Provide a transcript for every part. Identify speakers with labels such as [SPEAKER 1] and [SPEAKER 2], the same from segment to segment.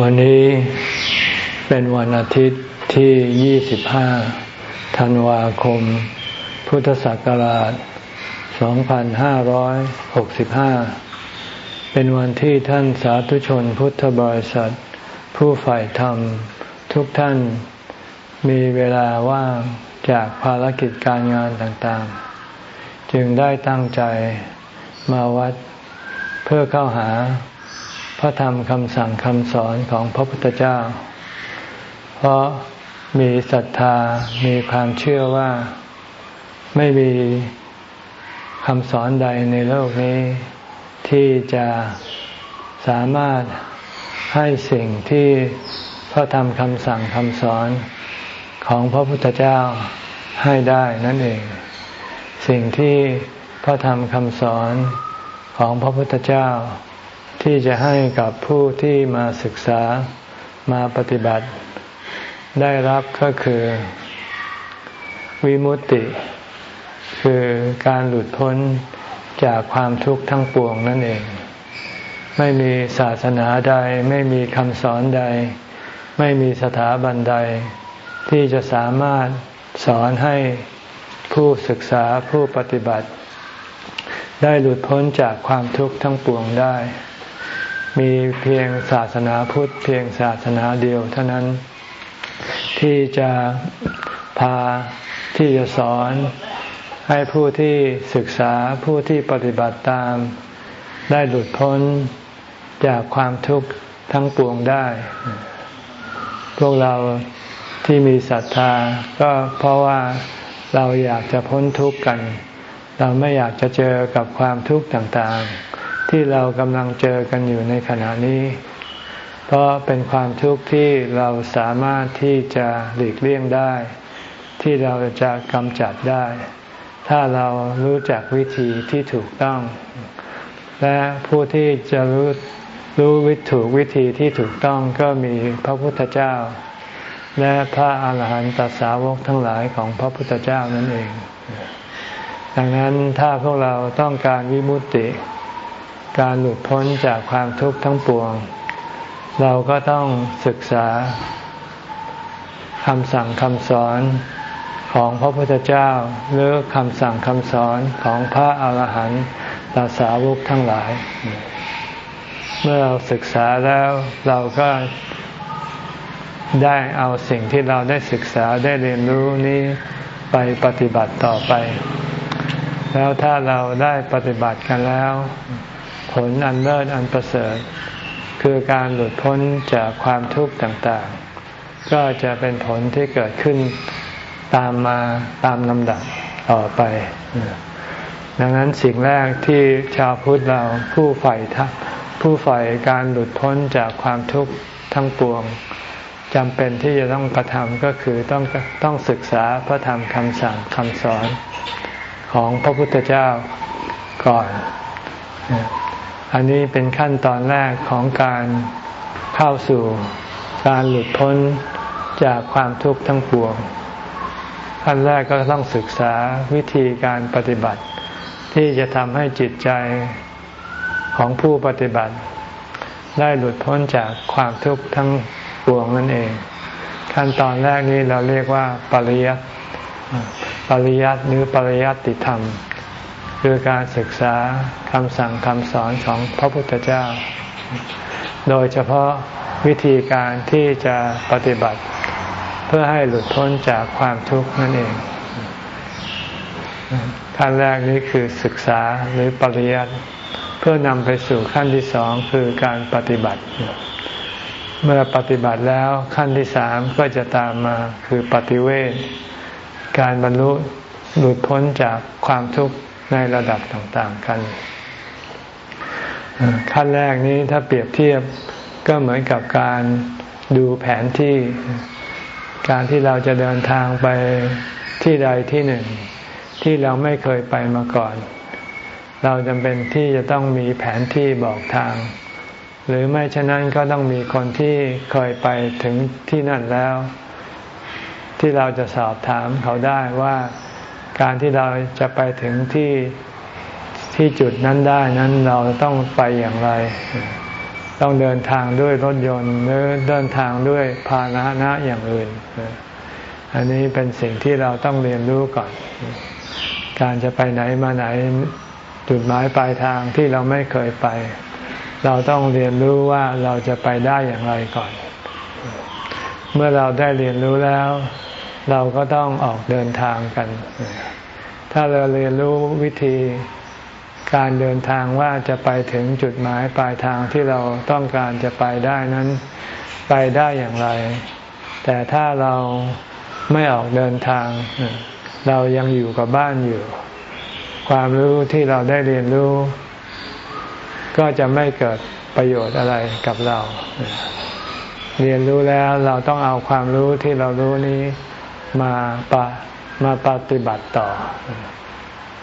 [SPEAKER 1] วันนี้เป็นวันอาทิตย์ที่ 25 ธันวาคม พุทธศักราช 2565 เป็นวันที่ท่านสาธุชนพุทธบริษัท ผู้ฝ่ายธรรมทุกท่านมีเวลาว่างจากภารกิจการงานต่างๆ จึงได้ตั้งใจมาวัดเพื่อเข้าหา พระธรรมคำสั่งคำสอนของพระพุทธเจ้า เพราะมีศรัทธามีความเชื่อว่าไม่มีคำสอนใดในโลกนี้ ที่จะสามารถให้สิ่งที่พระธรรมคำสั่งคำสอนของพระพุทธเจ้าให้ได้นั่นเอง สิ่งที่พระธรรมคำสอนของพระพุทธเจ้า ที่จะให้กับผู้ที่มาศึกษามาปฏิบัติ ได้รับก็คือ วิมุตติ คือการหลุดพ้นจากความทุกข์ทั้งปวงนั่นเอง ไม่มีศาสนาใด ไม่มีคำสอนใด ไม่มีสถาบันใด ที่จะสามารถสอนให้ผู้ศึกษาผู้ปฏิบัติ ได้หลุดพ้นจากความทุกข์ทั้งปวงได้ มีเพียงศาสนาพุทธเพียงศาสนาเดียวเท่านั้นที่จะพาที่จะสอนให้ผู้ที่ศึกษาผู้ที่ปฏิบัติตาม ได้หลุดพ้นจากความทุกข์ทั้งปวงได้ พวกเราที่มีศรัทธา ก็เพราะว่าเราอยากจะพ้นทุกข์กัน เราไม่อยากจะเจอกับความทุกข์ต่างๆ ที่เรากำลังเจอกันอยู่ในขณะนี้ เพราะเป็นความทุกข์ที่เราสามารถที่จะหลีกเลี่ยงได้ ที่เราจะกำจัดได้ ถ้าเรารู้จักวิธีที่ถูกต้อง และผู้ที่จะรู้รู้วิถูกวิธีที่ถูกต้องก็มีพระพุทธเจ้า และพระอาหารหันตสาวกทั้งหลายของพระพุทธเจ้านั่นเอง ดังนั้นถ้าพวกเราต้องการวิมุตติ การหลุดพ้นจากความทุกข์ทั้งปวง เราก็ต้องศึกษาคำสั่งคำสอนของพระพุทธเจ้าหรือคำสั่งคำสอนของพระอาหารหันตสาวกทั้งหลาย เมื่อเราศึกษาแล้วเราก็ได้เอาสิ่งที่เราได้ศึกษาได้เรียนรู้นี้ไปปฏิบัติต่อไป แล้วถ้าเราได้ปฏิบัติกันแล้ว ผลอันเลิศอันประเสริฐ คือการหลุดพ้นจากความทุกข์ต่างๆ ก็จะเป็นผลที่เกิดขึ้นตามมาตามลำดับต่อไป ดังนั้นสิ่งแรกที่ชาวพุทธเราผู้ใฝ่ผู้ใฝ่การหลุดพ้นจากความทุกข์ทั้งปวงจำเป็นที่จะต้องกระทำก็คือต้องต้องศึกษาพระธรรมคำสั่งคำสอนของพระพุทธเจ้าก่อน อันนี้เป็นขั้นตอนแรกของการเข้าสู่การหลุดพ้นจากความทุกข์ทั้งปวง ขั้นแรกก็ต้องศึกษาวิธีการปฏิบัติ ที่จะทำให้จิตใจของผู้ปฏิบัติ ได้หลุดพ้นจากความทุกข์ทั้งปวงนั่นเอง ขั้นตอนแรกนี้เราเรียกว่าปริยัติปริยัติหรือปริยัติธรรม คือการศึกษาคำสั่งคำสอนของพระพุทธเจ้า โดยเฉพาะวิธีการที่จะปฏิบัติ เพื่อให้หลุดพ้นจากความทุกข์นั่นเอง ขั้นแรกนี้คือศึกษาหรือปริยัติเพื่อนำไปสู่ขั้นที่สองคือการปฏิบัติ เมื่อปฏิบัติแล้วขั้นที่สามก็จะตามมาคือปฏิเวทการบรรลุหลุดพ้นจากความทุกข์ ในระดับต่างๆกัน ขั้นแรกนี้ถ้าเปรียบเทียบก็เหมือนกับการดูแผนที่ การที่เราจะเดินทางไปที่ใดที่หนึ่ง ที่เราไม่เคยไปมาก่อน เราจำเป็นที่จะต้องมีแผนที่บอกทาง หรือไม่ฉะนั้นก็ต้องมีคนที่เคยไปถึงที่นั่นแล้ว ที่เราจะสอบถามเขาได้ว่า การที่เราจะไปถึงที่ที่จุดนั้นได้นั้นเราต้องไปอย่างไร ต้องเดินทางด้วยรถยนต์หรือเดินทางด้วยพาหนะอย่างอื่น อันนี้เป็นสิ่งที่เราต้องเรียนรู้ก่อน การจะไปไหนมาไหนจุดหมายปลายทางที่เราไม่เคยไป เราต้องเรียนรู้ว่าเราจะไปได้อย่างไรก่อน เมื่อเราได้เรียนรู้แล้ว เราก็ต้องออกเดินทางกัน ถ้าเราเรียนรู้วิธีการเดินทางว่าจะไปถึงจุดหมายปลายทางที่เราต้องการจะไปได้นั้นไปได้อย่างไร แต่ถ้าเราไม่ออกเดินทาง เรายังอยู่กับบ้านอยู่ ความรู้ที่เราได้เรียนรู้ ก็จะไม่เกิดประโยชน์อะไรกับเรา เรียนรู้แล้วเราต้องเอาความรู้ที่เรารู้นี้มาปะ มาปฏิบัติต่อ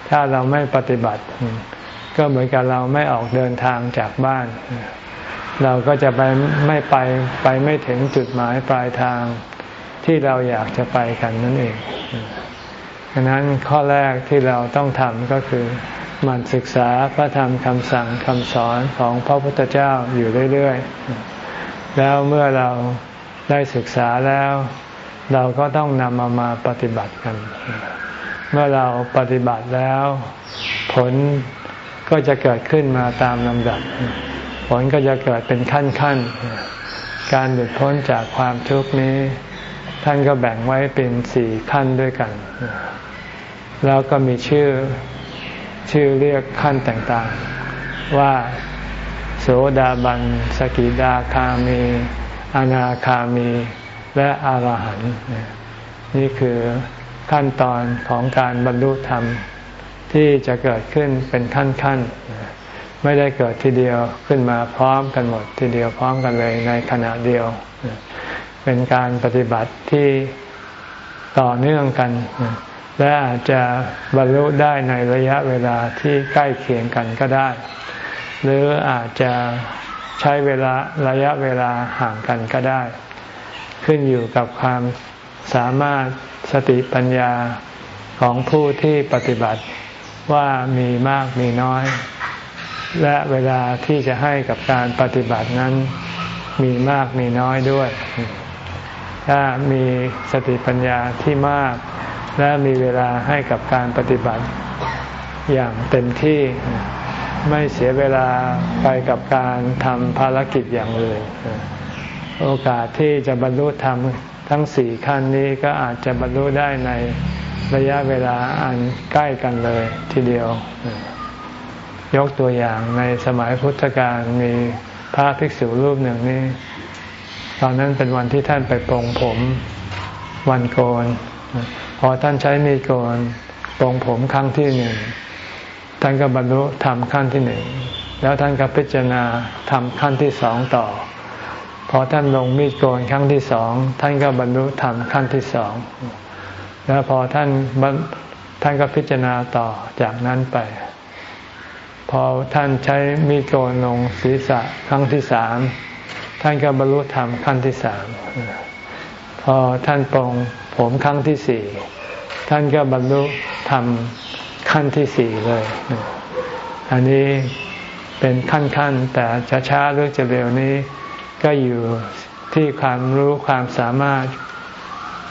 [SPEAKER 1] ถ้าเราไม่ปฏิบัติ ก็เหมือนกับเราไม่ออกเดินทางจากบ้าน เราก็จะไปไม่ไปไปไม่ถึงจุดหมายปลายทางที่เราอยากจะไปกันนั่นเองดังนั้นข้อแรกที่เราต้องทำก็คือมันศึกษาพระธรรมคำสั่งคำสอนของพระพุทธเจ้าอยู่เรื่อย ๆ แล้วเมื่อเราได้ศึกษาแล้ว เราก็ต้องนำมามาปฏิบัติกัน เมื่อเราปฏิบัติแล้ว ผลก็จะเกิดขึ้นมาตามลำดับ ผลก็จะเกิดเป็นขั้นขั้น การหลุดพ้นจากความทุกข์นี้ ท่านก็แบ่งไว้เป็นสี่ขั้นด้วยกัน แล้วก็มีชื่อชื่อเรียกขั้นต่างๆ ว่าโสดาบัน สกิดาคามี อนาคามี และอรหันต์นี่คือขั้นตอนของการบรรลุธรรมที่จะเกิดขึ้นเป็นขั้นๆไม่ได้เกิดทีเดียวขึ้นมาพร้อมกันหมดทีเดียวพร้อมกันเลยในขณะเดียว เป็นการปฏิบัติที่ต่อเนื่องกัน และอาจจะบรรลุได้ในระยะเวลาที่ใกล้เคียงกันก็ได้ หรืออาจจะใช้เวลาระยะเวลาห่างกันก็ได้ ขึ้นอยู่กับความสามารถสติปัญญาของผู้ที่ปฏิบัติว่ามีมากมีน้อย และเวลาที่จะให้กับการปฏิบัตินั้นมีมากมีน้อยด้วย ถ้ามีสติปัญญาที่มาก และมีเวลาให้กับการปฏิบัติ อย่างเต็มที่ไม่เสียเวลาไปกับการทำภารกิจอย่างอื่น โอกาสที่จะบรรลุธรรมทั้งสี่ขั้นนี้ก็อาจจะบรรลุได้ในระยะเวลาอันใกล้กันเลยทีเดียว ยกตัวอย่างในสมัยพุทธกาลมีพระภิกษุรูปหนึ่งนี่ตอนนั้นเป็นวันที่ท่านไปปรงผมวันโกน พอท่านใช้มีโกนปรงผมครั้งที่หนึ่งท่านก็บรรลุทำขั้นที่หนึ่งแล้วท่านก็พิจารณาทำขั้นที่สองต่อ พอท่านลงมีดโกนครั้งที่สองท่านก็บรรลุทำขั้นที่สองแล้วพอท่านท่านก็พิจารณาต่อจากนั้นไป พอท่านใช้มีดโกนลงศีรษะครั้งที่สามท่านก็บรรลุธรรมขั้นที่สามพอท่านปรงผมครั้งที่สี่ท่านก็บรรลุธรรมขั้นที่สี่เลย อันนี้เป็นขั้นขั้นแต่จะช้าหรือจะเร็วนี้ ก็อยู่ที่ความรู้ความสามารถ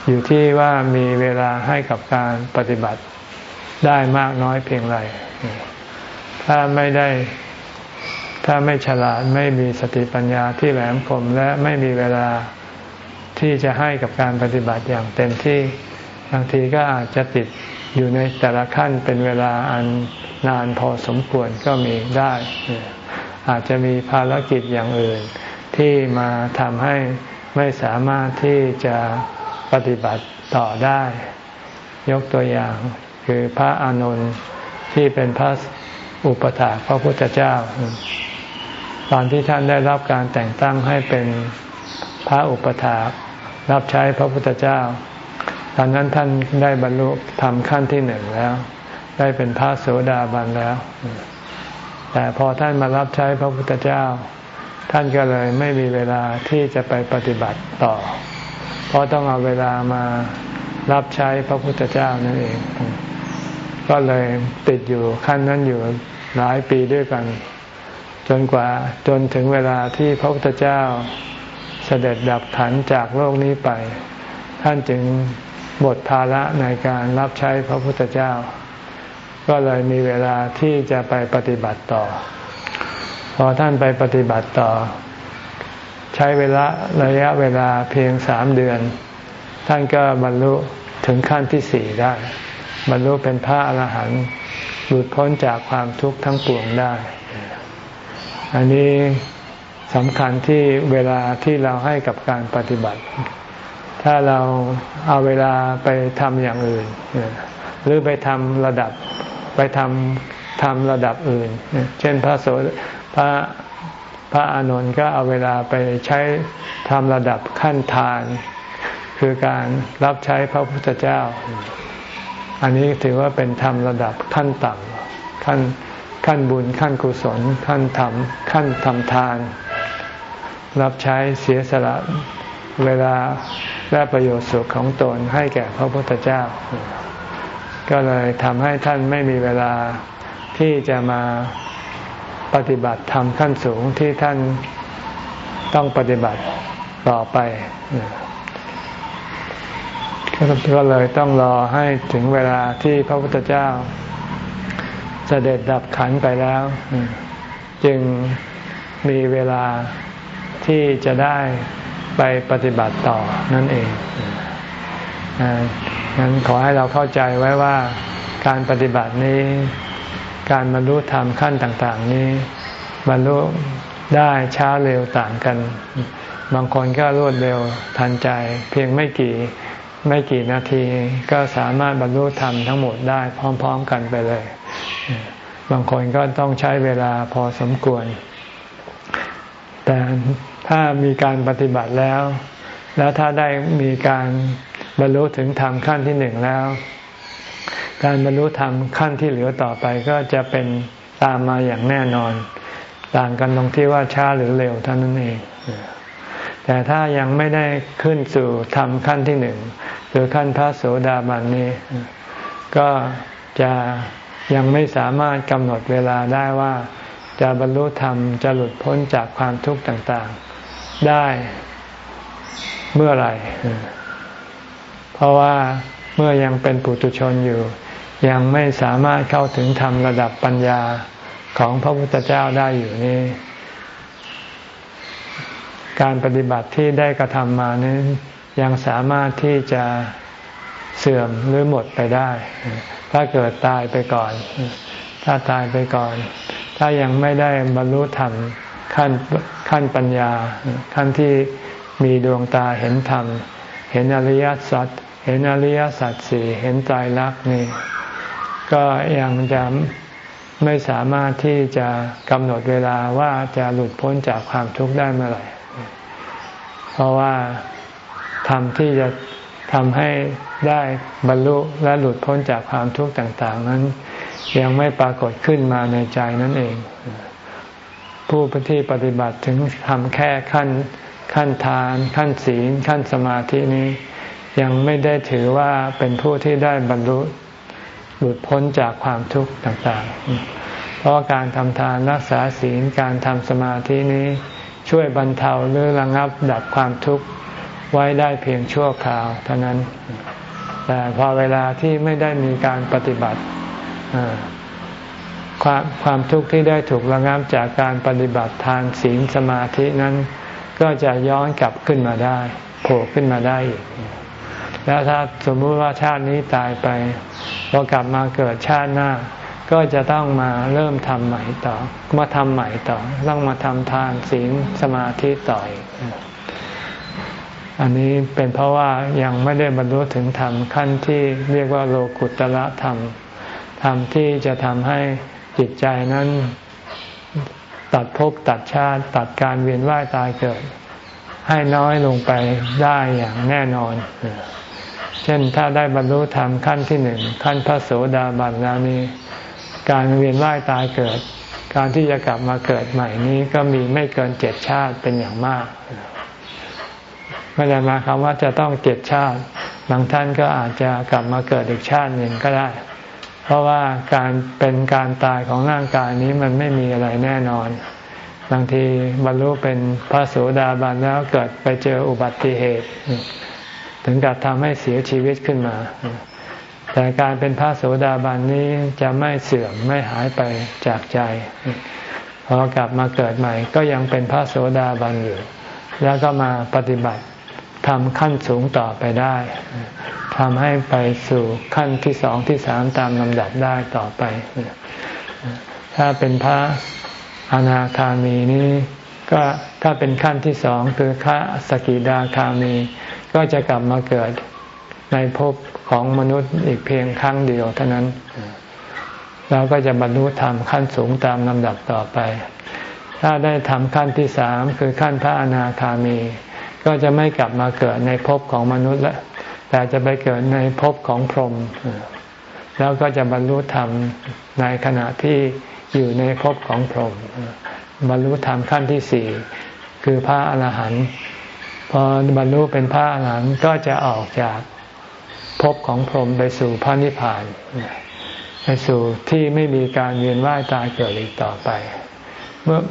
[SPEAKER 1] อยู่ที่ว่ามีเวลาให้กับการปฏิบัติได้มากน้อยเพียงไร ถ้าไม่ได้ถ้าไม่ฉลาดไม่มีสติปัญญาที่แหลมคมและไม่มีเวลาที่จะให้กับการปฏิบัติอย่างเต็มที่บางทีก็อาจจะติดอยู่ในแต่ละขั้นเป็นเวลาอันนานพอสมควรก็มีได้ อาจจะมีภารกิจอย่างอื่น ที่มาทำให้ไม่สามารถที่จะปฏิบัติต่อได้ ยกตัวอย่างคือพระอานนท์ที่เป็นพระอุปถาพระพุทธเจ้า ตอนที่ท่านได้รับการแต่งตั้งให้เป็นพระอุปถารับใช้พระพุทธเจ้า ตอนนั้นท่านได้บรรลุธรรมขั้นที่หนึ่งแล้ว ได้เป็นพระโสดาบันแล้ว แต่พอท่านมารับใช้พระพุทธเจ้า ท่านก็เลยไม่มีเวลาที่จะไปปฏิบัติต่อ เพราะต้องเอาเวลามารับใช้พระพุทธเจ้านั่นเอง ก็เลยติดอยู่ขั้นนั้นอยู่หลายปีด้วยกัน จนกว่าจนถึงเวลาที่พระพุทธเจ้าเสด็จดับขันจากโลกนี้ไป ท่านจึงหมดภาระในการรับใช้พระพุทธเจ้า ก็เลยมีเวลาที่จะไปปฏิบัติต่อ อท่านไปปฏิบัติต่อ ใช้เวลาระยะเวลาเพียงสามเดือน ท่านก็บรรลุถึงขั้นที่สี่ได้ บรรลุเป็นพระอรหันต์หลุดพ้นจากความทุกข์ทั้งปวงได้ อันนี้สำคัญที่เวลาที่เราให้กับการปฏิบัติ ถ้าเราเอาเวลาไปทำอย่างอื่น หรือไปทำระดับไปทำทำระดับอื่น เช่นพระโส พระพระอานนท์ก็เอาเวลาไปใช้ทำระดับขั้นทาน คือการรับใช้พระพุทธเจ้า อันนี้ถือว่าเป็นธรรมระดับขั้นต่ำขั้นขั้นบุญขั้นกุศล ขั้นธรรมขั้นทำทาน รับใช้เสียสละเวลาและประโยชน์สุขของตนให้แก่พระพุทธเจ้า ก็เลยทำให้ท่านไม่มีเวลาที่จะมา ปฏิบัติธรรมขั้นสูงที่ท่านต้องปฏิบัติต่อไปก็เลยต้องรอให้ถึงเวลาที่พระพุทธเจ้าเสด็จดับขันไปแล้ว จึงมีเวลาที่จะได้ไปปฏิบัติต่อนั่นเองงั้นขอให้เราเข้าใจไว้ว่าการปฏิบัตินี้ การบรรลุธรรมขั้นต่างๆ นี้ บรรลุได้ช้าเร็วต่างกัน บางคนก็รวดเร็วทันใจ เพียงไม่กี่ไม่กี่นาทีก็สามารถบรรลุธรรมทั้งหมดได้พร้อม ๆ กันไปเลย บางคนก็ต้องใช้เวลาพอสมควร แต่ถ้ามีการปฏิบัติแล้ว แล้วถ้าได้มีการบรรลุถึงธรรมขั้นที่หนึ่งแล้ว การบรรลุธรรมขั้นที่เหลือต่อไปก็จะเป็นตามมาอย่างแน่นอน ต่างกันตรงที่ว่าช้าหรือเร็วเท่านั้นเอง แต่ถ้ายังไม่ได้ขึ้นสู่ธรรมขั้นที่หนึ่งคือขั้นพระโสดาบันนี้ ก็จะยังไม่สามารถกำหนดเวลาได้ว่าจะบรรลุธรรมจะหลุดพ้นจากความทุกข์ต่างๆ ได้เมื่อไหร่ เพราะว่า เมื่อยังเป็นปุถุชนอยู่ ยังไม่สามารถเข้าถึงธรรมระดับปัญญาของพระพุทธเจ้าได้อยู่นี้ การปฏิบัติที่ได้กระทำมานี้ยังสามารถที่จะเสื่อมหรือหมดไปได้ ถ้าเกิดตายไปก่อน ถ้าตายไปก่อน ถ้ายังไม่ได้บรรลุธรรมขั้นขั้นปัญญา ขั้นที่มีดวงตาเห็นธรรม เห็นอริยสัจ ห็นอริยสัจสี่เห็นตายรักนี่ ก็ยังจะไม่สามารถที่จะกำหนดเวลาว่าจะหลุดพ้นจากความทุกข์ได้เมื่อไหร่ เพราะว่าทำที่จะทำให้ได้บรรลุและหลุดพ้นจากความทุกข์ต่าง ๆ นั้น ยังไม่ปรากฏขึ้นมาในใจนั่นเอง ผู้ที่ปฏิบัติถึงทำแค่ขั้นขั้นทาน ขั้นศีล ขั้นสมาธินี้ ยังไม่ได้ถือว่าเป็นผู้ที่ได้บรรลุหลุดพ้นจากความทุกข์ต่างๆ เพราะการทำทานรักษาศีลการทำสมาธินี้ช่วยบรรเทาหรือระงับดับความทุกข์ไว้ได้เพียงชั่วคราวเท่านั้น แต่พอเวลาที่ไม่ได้มีการปฏิบัติความความทุกข์ที่ได้ถูกระงับจากการปฏิบัติทานศีลสมาธินั้น ก็จะย้อนกลับขึ้นมาได้ โผล่ขึ้นมาได้อีก แล้วถ้าสมมุติว่าชาตินี้ตายไปพอกลับมาเกิดชาติหน้า ก็จะต้องมาเริ่มทำใหม่ต่อ มาทำใหม่ต่อ ต้องมาทำทานศีลสมาธิต่ออีกอันนี้เป็นเพราะว่ายังไม่ได้บรรลุถึงธรรมขั้นที่เรียกว่าโลกุตละธรรม ธรรมที่จะทำให้จิตใจนั้น ตัดภพตัดชาติ ตัดการเวียนว่ายตายเกิด ให้น้อยลงไปได้อย่างแน่นอน เช่นถ้าได้บรรลุธรรมขั้นที่หนึ่งขั้นพระโสดาบันแล้วนี้การเวียนว่ายตายเกิด การที่จะกลับมาเกิดใหม่นี้ก็มีไม่เกินเจ็ดชาติเป็นอย่างมากไม่ได้มาคำว่าจะต้องเจ็ดชาติบางท่านก็อาจจะกลับมาเกิดอีกชาติหนึ่งก็ได้ เพราะว่าการเป็นการตายของร่างกายนี้มันไม่มีอะไรแน่นอน บางทีบรรลุเป็นพระโสดาบันแล้วเกิดไปเจออุบัติเหตุ ถึงกับทำให้เสียชีวิตขึ้นมา แต่การเป็นพระโสดาบันนี้จะไม่เสื่อมไม่หายไปจากใจ พอกลับมาเกิดใหม่ ก็ยังเป็นพระโสดาบันอยู่ แล้วก็มาปฏิบัติทำขั้นสูงต่อไปได้ทำให้ไปสู่ขั้นที่สองที่สามตามลำดับได้ต่อไป ถ้าเป็นพระอนาคามีนี้ก็ถ้าเป็นขั้นที่สองคือพระสกิดาคามี ก็จะกลับมาเกิดในภพของมนุษย์อีกเพียงครั้งเดียวเท่านั้น เราก็จะบรรลุธรรมขั้นสูงตามลำดับต่อไป ถ้าได้ทำขั้นที่สามคือขั้นพระอนาคามี ก็จะไม่กลับมาเกิดในภพของมนุษย์แล้วแต่จะไปเกิดในภพของพรหมแล้วก็จะบรรลุธรรมในขณะที่อยู่ในภพของพรหมบรรลุธรรมขั้นที่สี่คือพระอรหันต์ พอบรรลุเป็นพระอรหันต์ก็จะออกจากภพของพรหมไปสู่พระนิพพานไปสู่ที่ไม่มีการเวียนว่ายตายเกิดอีกต่อไป เมื่อ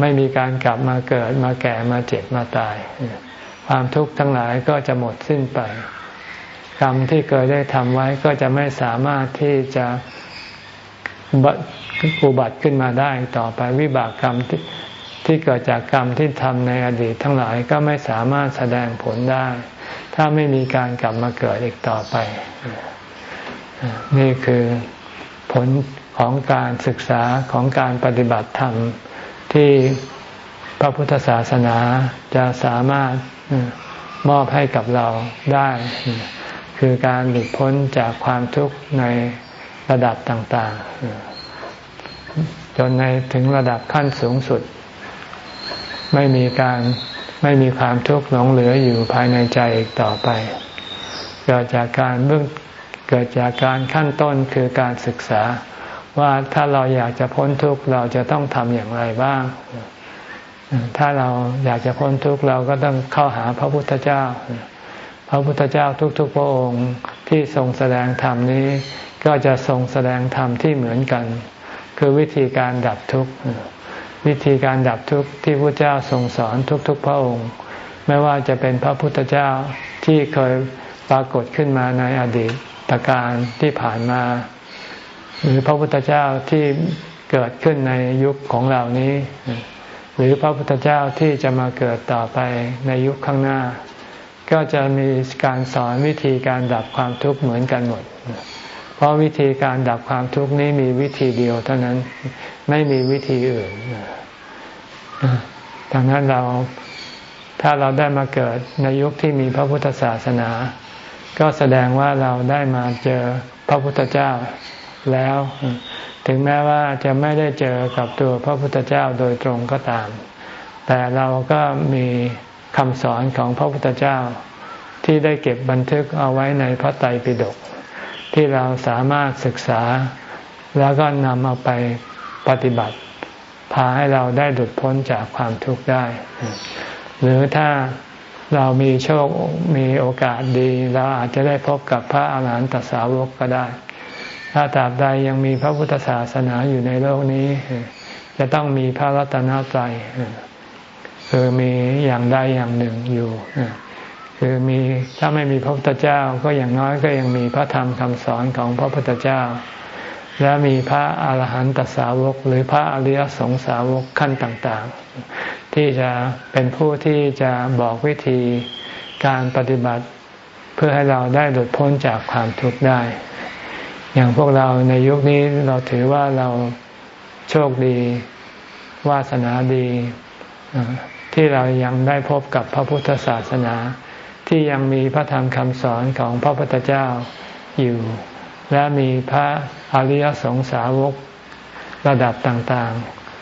[SPEAKER 1] ไม่มีการกลับมาเกิดมาแก่มาเจ็บมาตาย ความทุกข์ทั้งหลายก็จะหมดสิ้นไปกรรมที่เคยได้ทำไว้ก็จะไม่สามารถที่จะอุบัติขึ้นมาได้ต่อไปวิบากกรรม ที่เกิดจากกรรมที่ทำในอดีตทั้งหลายก็ไม่สามารถแสดงผลได้ ถ้าไม่มีการกลับมาเกิดอีกต่อไป นี่คือผลของการศึกษาของการปฏิบัติธรรมที่พระพุทธศาสนาจะสามารถมอบให้กับเราได้ คือการหลุดพ้นจากความทุกข์ในระดับต่าง ๆ จนในถึงระดับขั้นสูงสุด ไม่มีการไม่มีความทุกข์หลงเหลืออยู่ภายในใจอีกต่อไป เกิดจากการเบื้องเกิดจากการขั้นต้นคือการศึกษา ว่าถ้าเราอยากจะพ้นทุกข์เราจะต้องทำอย่างไรบ้าง ถ้าเราอยากจะพ้นทุกข์เราก็ต้องเข้าหาพระพุทธเจ้า พระพุทธเจ้าทุกๆ พระองค์ที่ทรงแสดงธรรมนี้ ก็จะทรงแสดงธรรมที่เหมือนกัน คือวิธีการดับทุกข์ วิธีการดับทุกข์ที่พระเจ้าทรงสอนทุกๆพระองค์ ไม่ว่าจะเป็นพระพุทธเจ้าที่เคยปรากฏขึ้นมาในอดีตการที่ผ่านมา หรือพระพุทธเจ้าที่เกิดขึ้นในยุคของเรานี้ หรือพระพุทธเจ้าที่จะมาเกิดต่อไปในยุคข้างหน้า ก็จะมีการสอนวิธีการดับความทุกข์เหมือนกันหมด เพราะวิธีการดับความทุกข์นี้มีวิธีเดียวเท่านั้นไม่มีวิธีอื่นดังนั้นเราถ้าเราได้มาเกิดในยุคที่มีพระพุทธศาสนา ก็แสดงว่าเราได้มาเจอพระพุทธเจ้าแล้ว ถึงแม้ว่าจะไม่ได้เจอกับตัวพระพุทธเจ้าโดยตรงก็ตาม แต่เราก็มีคำสอนของพระพุทธเจ้าที่ได้เก็บบันทึกเอาไว้ในพระไตรปิฎก ที่เราสามารถศึกษา แล้วก็นำเอาไปปฏิบัติ พาให้เราได้หลุดพ้นจากความทุกข์ได้ หรือถ้าเรามีโชคมีโอกาสดี เราอาจจะได้พบกับพระอาหารหันตสาวกก็ได้ ถ้าตราบใดยังมีพระพุทธศาสนาอยู่ในโลกนี้ จะต้องมีพระรัตนตรัยคือมีอย่างใดอย่างหนึ่งอยู่ คือมีถ้าไม่มีพระพุทธเจ้าก็อย่างน้อยก็ยังมีพระธรรมคำสอนของพระพุทธเจ้า และมีพระอาหารหันตสาวก หรือพระอริยสงสาวกขั้นต่างๆ ที่จะเป็นผู้ที่จะบอกวิธีการปฏิบัติ เพื่อให้เราได้หลุดพ้นจากความทุกข์ได้ อย่างพวกเราในยุคนี้เราถือว่าเราโชคดีวาสนาดีที่เรายังได้พบกับพระพุทธศาสนา ที่ยังมีพระธรรมคำสอนของพระพุทธเจ้าอยู่ และมีพระอริยสงสาวกระดับต่าง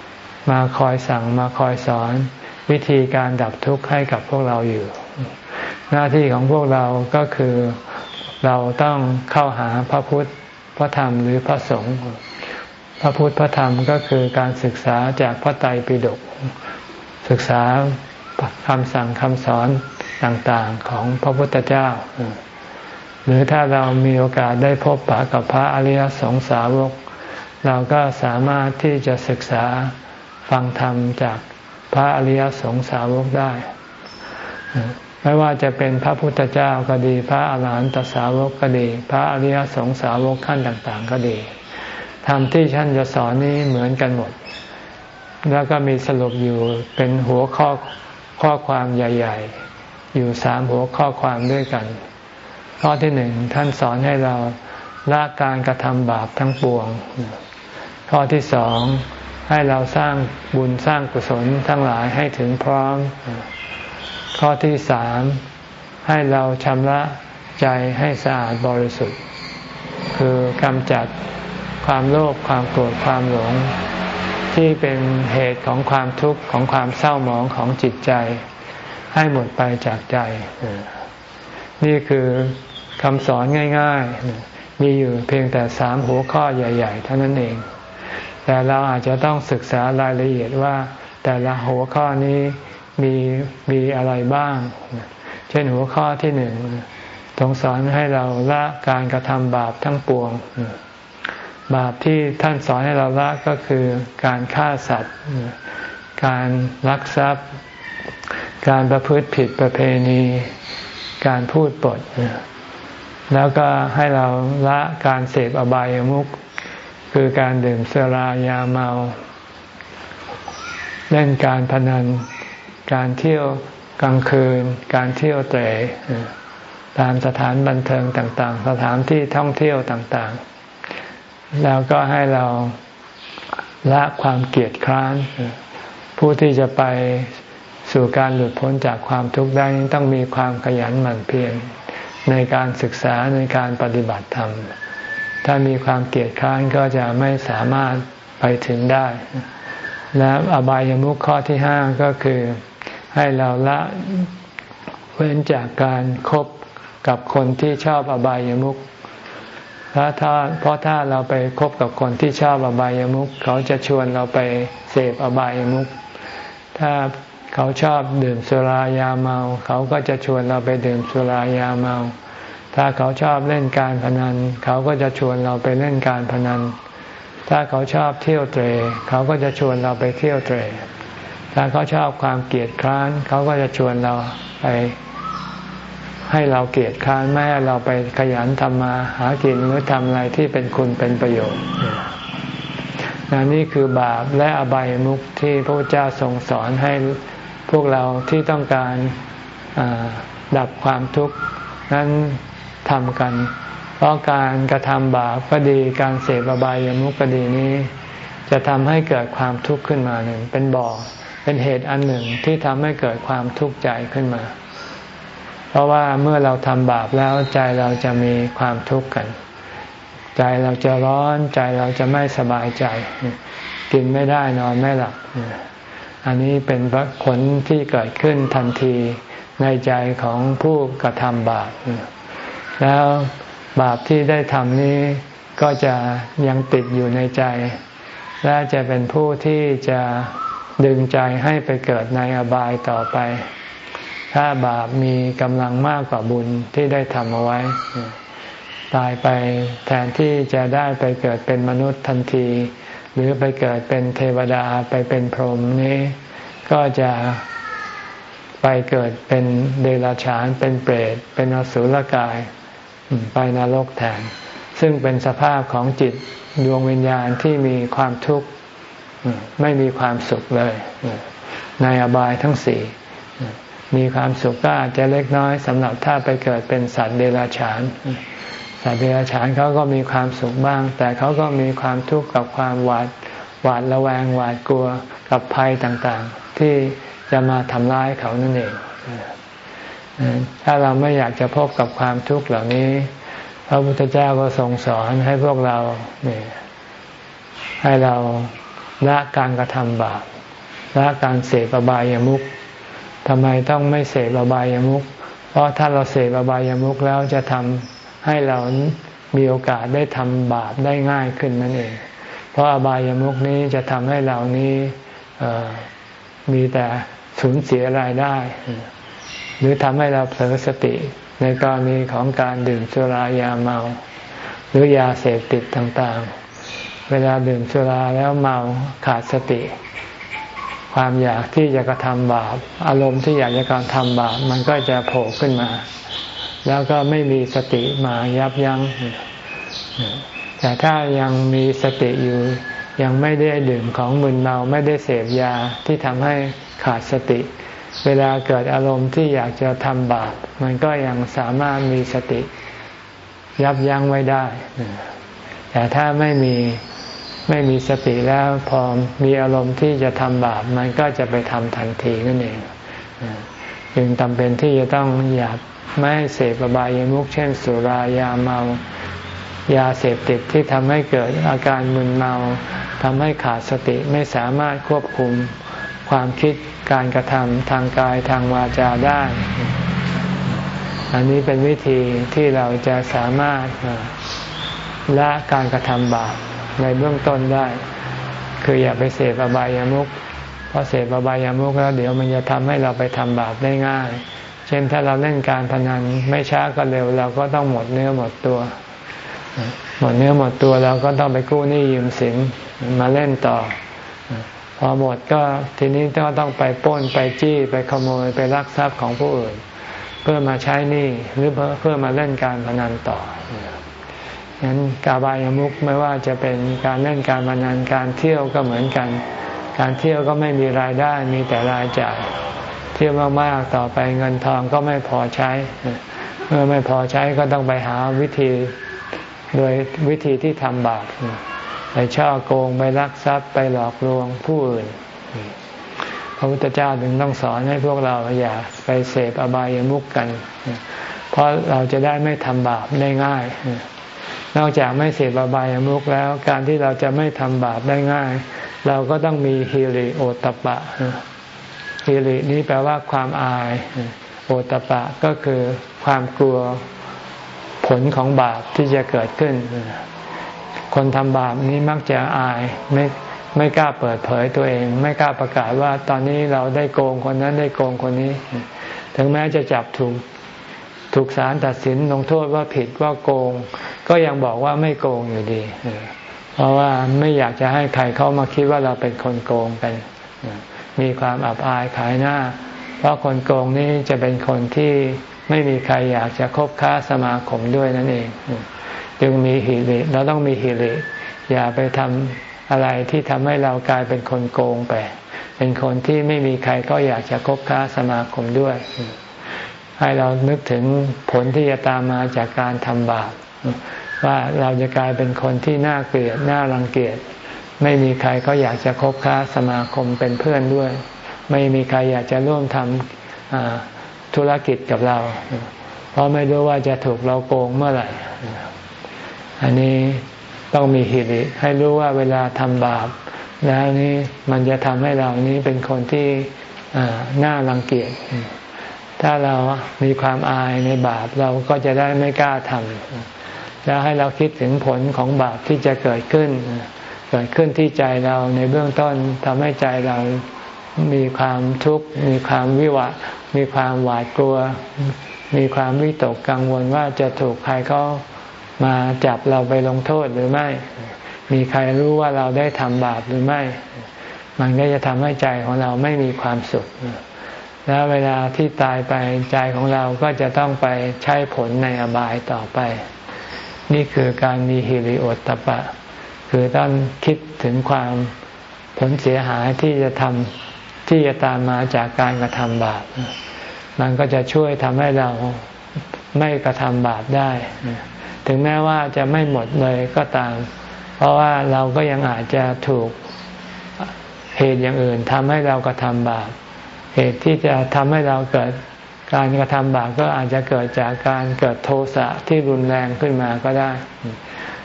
[SPEAKER 1] ๆ มาคอยสั่งมาคอยสอนวิธีการดับทุกข์ให้กับพวกเราอยู่ หน้าที่ของพวกเราก็คือเราต้องเข้าหาพระพุทธพระธรรมหรือพระสงฆ์พระพุทธพระธรรมก็คือการศึกษาจากพระไตรปิฎกศึกษาคำสั่งคำสอน ต่างๆของพระพุทธเจ้า หรือถ้าเรามีโอกาสได้พบปะกับพระอริยสงสาวก เราก็สามารถที่จะศึกษาฟังธรรมจากพระอริยสงสาวกได้ ไม่ว่าจะเป็นพระพุทธเจ้าก็ดี พระอาหารหันตสาวกก็ดี พระอริยสงสาวกขั้นต่างๆ ก็ดีธรรมที่ท่านจะสอนนี้เหมือนกันหมด แล้วก็มีสรุปอยู่เป็นหัวข้อข้อความใหญ่ๆ อยู่สามหัวข้อความด้วยกัน ข้อที่หนึ่งท่านสอนให้เราละการกระทำบาปทั้งปวง ข้อที่สองให้เราสร้างบุญสร้างกุศลทั้งหลายให้ถึงพร้อม ข้อที่สามให้เราชำระใจให้สะอาดบริสุทธิ์ คือกำจัดความโลภความโกรธความหลง ที่เป็นเหตุของความทุกข์ของความเศร้าหมองของจิตใจ ให้หมดไปจากใจ นี่คือคำสอนง่าย ๆ มีอยู่เพียงแต่สามหัวข้อใหญ่ ๆ เท่านั้นเอง แต่เราอาจจะต้องศึกษารายละเอียดว่า แต่ละหัวข้อนี้มีมีอะไรบ้าง เช่นหัวข้อที่หนึ่งทรงสอนให้เราละการกระทำบาปทั้งปวง บาปที่ท่านสอนให้เราละก็คือการฆ่าสัตว์ การลักทรัพย์ การประพฤติผิดประเพณี การพูดปด แล้วก็ให้เราละการเสพอบายามุขคือการดื่มสรายาเมา เล่นการพนัน การเที่ยวกลางคืน การเที่ยวเตะตามสถานบันเทิงต่าง ๆ สถานที่ท่องเที่ยวต่าง ๆ แล้วก็ให้เราละความเกลียดคร้าน ผู้ที่จะไป สู่การหลุดพ้นจากความทุกข์ได้ต้องมีความขยันหมั่นเพียรในการศึกษาในการปฏิบัติธรรม ถ้ามีความเกียดคร้านก็จะไม่สามารถไปถึงได้ และอบายามุขข้อที่ห้าก็คือให้เราละเว้นจากการครบกับคนที่ชอบอบายามุขพราะถ้าเพราะถ้าเราไปคบกับคนที่ชอบอบายามุขเขาจะชวนเราไปเสพอบายามุขถ้า เขาชอบดื่มสุรายาเมา เขาก็จะชวนเราไปดื่มสุรายาเมา ถ้าเขาชอบเล่นการพนัน เขาก็จะชวนเราไปเล่นการพนัน ถ้าเขาชอบเที่ยวเตรเขาก็จะชวนเราไปเที่ยวเตรถ้าเขาชอบความเกลียดคร้าน เขาก็จะชวนเราไป ให้เราเกียดคร้านไม่ให้เราไปขยันทำมาหากินหรือทำอะไรที่เป็นคุณเป็นประโยชน์นนี่คือบาปและอบายมุขที่พระเจ้าทรงสอนให้ วกเราที่ต้องการดับความทุกข์นั้นทำกัน เพราะการกระทำบาปก็ดีการเสพอบายามุขก็ดีนี้ จะทำให้เกิดความทุกข์ขึ้นมาหนึ่งเป็นบ่อเป็นเหตุอันหนึ่งที่ทำให้เกิดความทุกข์ใจขึ้นมา เพราะว่าเมื่อเราทำบาปแล้วใจเราจะมีความทุกข์กัน ใจเราจะร้อนใจเราจะไม่สบายใจ กินไม่ได้นอนไม่หลับ อันนี้เป็นผลที่เกิดขึ้นทันทีในใจของผู้กระทำบาป แล้วบาปที่ได้ทำนี้ก็จะยังติดอยู่ในใจ และจะเป็นผู้ที่จะดึงใจให้ไปเกิดในอบายต่อไป ถ้าบาปมีกำลังมากกว่าบุญที่ได้ทำเอาไว้ ตายไปแทนที่จะได้ไปเกิดเป็นมนุษย์ทันที หรือไปเกิดเป็นเทวดาไปเป็นพรหมนี้ ก็จะไปเกิดเป็นเดรัจฉานเป็นเปรต เป็นอสุรกายไปนรกแทนซึ่งเป็นสภาพของจิตดวงวิญญาณที่มีความทุกข์ไม่มีความสุขเลยในอบายทั้งสี่มีความสุขก็อาจจะเล็กน้อยสำหรับถ้าไปเกิดเป็นสัตว์เดรัจฉาน สัตว์เดรัจฉานเขาก็มีความสุขบ้าง แต่เขาก็มีความทุกข์กับความหวาดหวาดระแวงหวาดกลัวกับภัยต่างๆ ที่จะมาทำร้ายเขานั่นเองถ้าเราไม่อยากจะพบกับความทุกข์เหล่านี้ พระพุทธเจ้าก็ทรงสอนให้พวกเราเนี่ยให้เราละการกระทำบาปละการเสพบายามุขทำไมต้องไม่เสพอบายามุขเพราะถ้าเราเสพอบายามุขแล้วจะทำ ให้เรามีโอกาสได้ทำบาปได้ง่ายขึ้นนั่นเอง เพราะอบายามุขนี้จะทำให้เรานี้มีแต่สูญเสียรายได้ หรือทำให้เราเผลอสติในกรณีของการดื่มสุรายาเมา หรือยาเสพติดต่างๆ เวลาดื่มสุราแล้วเมาขาดสติ ความอยากที่จะกระทำบาป อารมณ์ที่อยากจะการทำบาปมันก็จะโผล่ขึ้นมา แล้วก็ไม่มีสติมายับยัง้งแต่ถ้ายังมีสติอยู่ ยังไม่ได้ดื่มของมึนเมาไม่ได้เสพยาที่ทำให้ขาดสติ เวลาเกิดอารมณ์ที่อยากจะทำบาปมันก็ยังสามารถมีสติ ยับยั้งไว้ได้ แต่ถ้าไม่มีไม่มีสติแล้วพอมีอารมณ์ที่จะทำบาปมันก็จะไปทำทันทีนั่นเองจึงจำเป็นที่จะต้องอยาก ไม่ให้เสพบายามุขเช่น สุรายาเมายาเสพติดที่ทำให้เกิดอาการมึนเมาทำให้ขาดสติไม่สามารถควบคุมความคิดการกระทำทางกายทางวาจาได้ อันนี้เป็นวิธีที่เราจะสามารถละการกระทำบาปในเบื้องต้นได้ คืออย่าไปเสพอบายามุขเพราะเสพอบายามุขแล้วเดี๋ยวมันจะทำให้เราไปทำบาปได้ง่าย ช่นถ้าเราเล่นการพนันไม่ช้าก็เร็ว เราก็ต้องหมดเนื้อหมดตัว หมดเนื้อหมดตัวเราก็ต้องไปกู้หนี้ยืมสินมาเล่นต่อ พอหมดก็ทีนี้ก็ต้องไปป้นไปจี้ไปขโมยไปลักทรัพย์ของผู้อื่น เพื่อมาใช้หนี้หรือเพื่อมาเล่นการพนันต่องั้นกาบายามุกไม่ว่าจะเป็นการเล่นการพนันการเที่ยวก็เหมือนกัน การเที่ยวก็ไม่มีรายได้มีแต่รายจ่าย เที่ยวมากๆต่อไปเงินทองก็ไม่พอใช้ เมื่อไม่พอใช้ก็ต้องไปหาวิธีโดยวิธีที่ทำบาปไปช่อโกงไปลักทรัพย์ไปหลอกลวงผู้อื่น พระพุทธเจ้าถึงต้องสอนให้พวกเราอย่าไปเสพอบายามุกกัน เพราะเราจะได้ไม่ทำบาปได้ง่าย นอกจากไม่เสพอบายามุกแล้วการที่เราจะไม่ทำบาปได้ง่าย เราก็ต้องมีฮิริโอตปะ ฮิรินี้แปลว่าความอาย โอตปะก็คือความกลัวผลของบาปที่จะเกิดขึ้น คนทำบาปนี้มักจะอายไม่ไม่กล้าเปิดเผยตัวเอง ไม่กล้าประกาศว่าตอนนี้เราได้โกงคนนั้นได้โกงคนนี้ ถึงแม้จะจับถูกถูกศาลตัดสินลงโทษว่าผิดว่าโกง ก็ยังบอกว่าไม่โกงอยู่ดี เพราะว่าไม่อยากจะให้ใครเข้ามาคิดว่าเราเป็นคนโกงกัน มีความอับอายขายหน้า เพราะคนโกงนี้จะเป็นคนที่ไม่มีใครอยากจะคบค้าสมาคมด้วยนั่นเอง จึงมีหิริเราต้องมีหิริ อย่าไปทำอะไรที่ทำให้เรากลายเป็นคนโกงไป เป็นคนที่ไม่มีใครก็อยากจะคบค้าสมาคมด้วย ให้เรานึกถึงผลที่จะตามมาจากการทำบาปว่าเราจะกลายเป็นคนที่น่าเกลียดน่ารังเกียจ ไม่มีใครเขาอยากจะคบค้าสมาคมเป็นเพื่อนด้วย ไม่มีใครอยากจะร่วมทำธุรกิจกับเรา เพราะไม่รู้ว่าจะถูกเราโกงเมื่อไหร่ อันนี้ต้องมีหิริให้รู้ว่าเวลาทำบาป แล้วนี้มันจะทำให้เรานี้เป็นคนที่น่ารังเกียจ ถ้าเรามีความอายในบาปเราก็จะได้ไม่กล้าทำแล้วให้เราคิดถึงผลของบาปที่จะเกิดขึ้น เกิดขึ้นที่ใจเราในเบื้องต้นทำให้ใจเรามีความทุกข์มีความวิวะ มีความหวาดกลัว มีความวิตกกังวลว่าจะถูกใครเขามาจับเราไปลงโทษหรือไม่ มีใครรู้ว่าเราได้ทำบาปหรือไม่ มันก็จะทำให้ใจของเราไม่มีความสุข แล้วเวลาที่ตายไปใจของเราก็จะต้องไปใช้ผลในอบายต่อไป นี่คือการมีฮิริโอตตะปะ คือต้องคิดถึงความผลเสียหายที่จะทำที่จะตามมาจากการกระทำบาปมันก็จะช่วยทำให้เราไม่กระทำบาปได้ ถึงแม้ว่าจะไม่หมดเลยก็ตาม เพราะว่าเราก็ยังอาจจะถูกเหตุอย่างอื่นทำให้เรากระทำบาป เหตุที่จะทำให้เราเกิดการกระทำบาปก็อาจจะเกิดจากการเกิดโทสะที่รุนแรงขึ้นมาก็ได้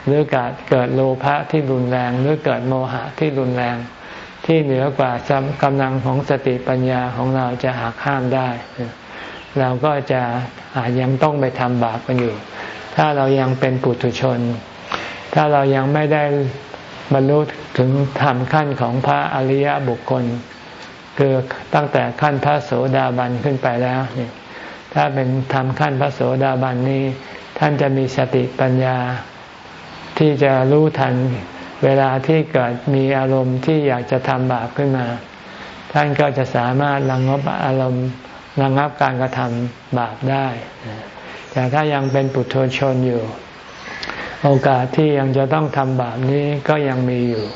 [SPEAKER 1] หรือเกิดเกิดโลภะที่รุนแรง หรือเกิดโมหะที่รุนแรง ที่เหนือกว่ากำลังของสติปัญญาของเราจะหักห้ามได้ เราก็จะอาจยังต้องไปทำบาปกันอยู่ ถ้าเรายังเป็นปุถุชน ถ้าเรายังไม่ได้บรรลุถึงธรรมขั้นของพระอริยบุคคล คือตั้งแต่ขั้นพระโสดาบันขึ้นไปแล้วนี่ถ้าเป็นทำขั้นพระโสดาบันนี้ ท่านจะมีสติปัญญา ที่จะรู้ทันเวลาที่เกิดมีอารมณ์ที่อยากจะทำบาปขึ้นมา ท่านก็จะสามารถระงับอารมณ์ระงับการกระทำบาปได้ แต่ถ้ายังเป็นปุถุชนอยู่ โอกาสที่ยังจะต้องทำบาปนี้ก็ยังมีอยู่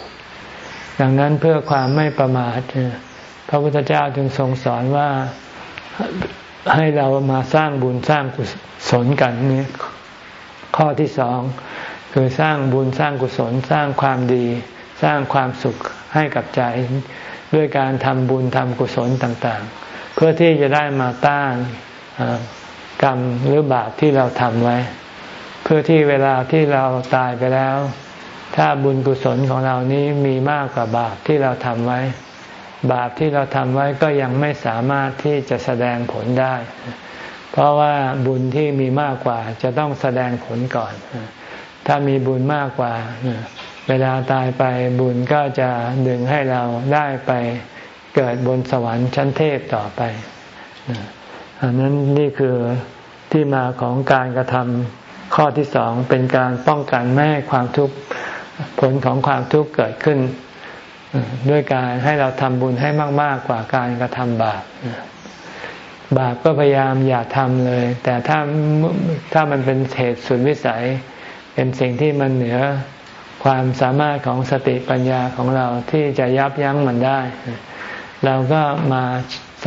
[SPEAKER 1] ดังนั้นเพื่อความไม่ประมาทพระพุทธเจ้าจึงทรงสอนว่าให้เรามาสร้างบุญสร้างกุศลกันนี่ข้อที่สอง คือสร้างบุญสร้างกุศลสร้างความดี สร้างความสุขให้กับใจ ด้วยการทำบุญทำกุศลต่างๆ เพื่อที่จะได้มาต้านกรรมหรือบาปที่เราทำไว้ เพื่อที่เวลาที่เราตายไปแล้ว ถ้าบุญกุศลของเรานี้มีมากกว่าบาปที่เราทำไว้ บาปที่เราทำไว้ก็ยังไม่สามารถที่จะแสดงผลได้ เพราะว่าบุญที่มีมากกว่าจะต้องแสดงผลก่อน ถ้ามีบุญมากกว่า เวลาตายไปบุญก็จะดึงให้เราได้ไปเกิดบนสวรรค์ชั้นเทพต่อไปอันนั้นนี่คือที่มาของการกระทำข้อที่สองเป็นการป้องกันไม่ให้ความทุกข์ผลของความทุกข์เกิดขึ้น ด้วยการให้เราทำบุญให้มาก ๆกว่าการกระทำบาปบาปก็พยายามอย่าทำเลย แต่ถ้าถ้ามันเป็นเหตุสุดวิสัย เป็นสิ่งที่มันเหนือความสามารถของสติปัญญาของเราที่จะยับยั้งมันได้ เราก็มา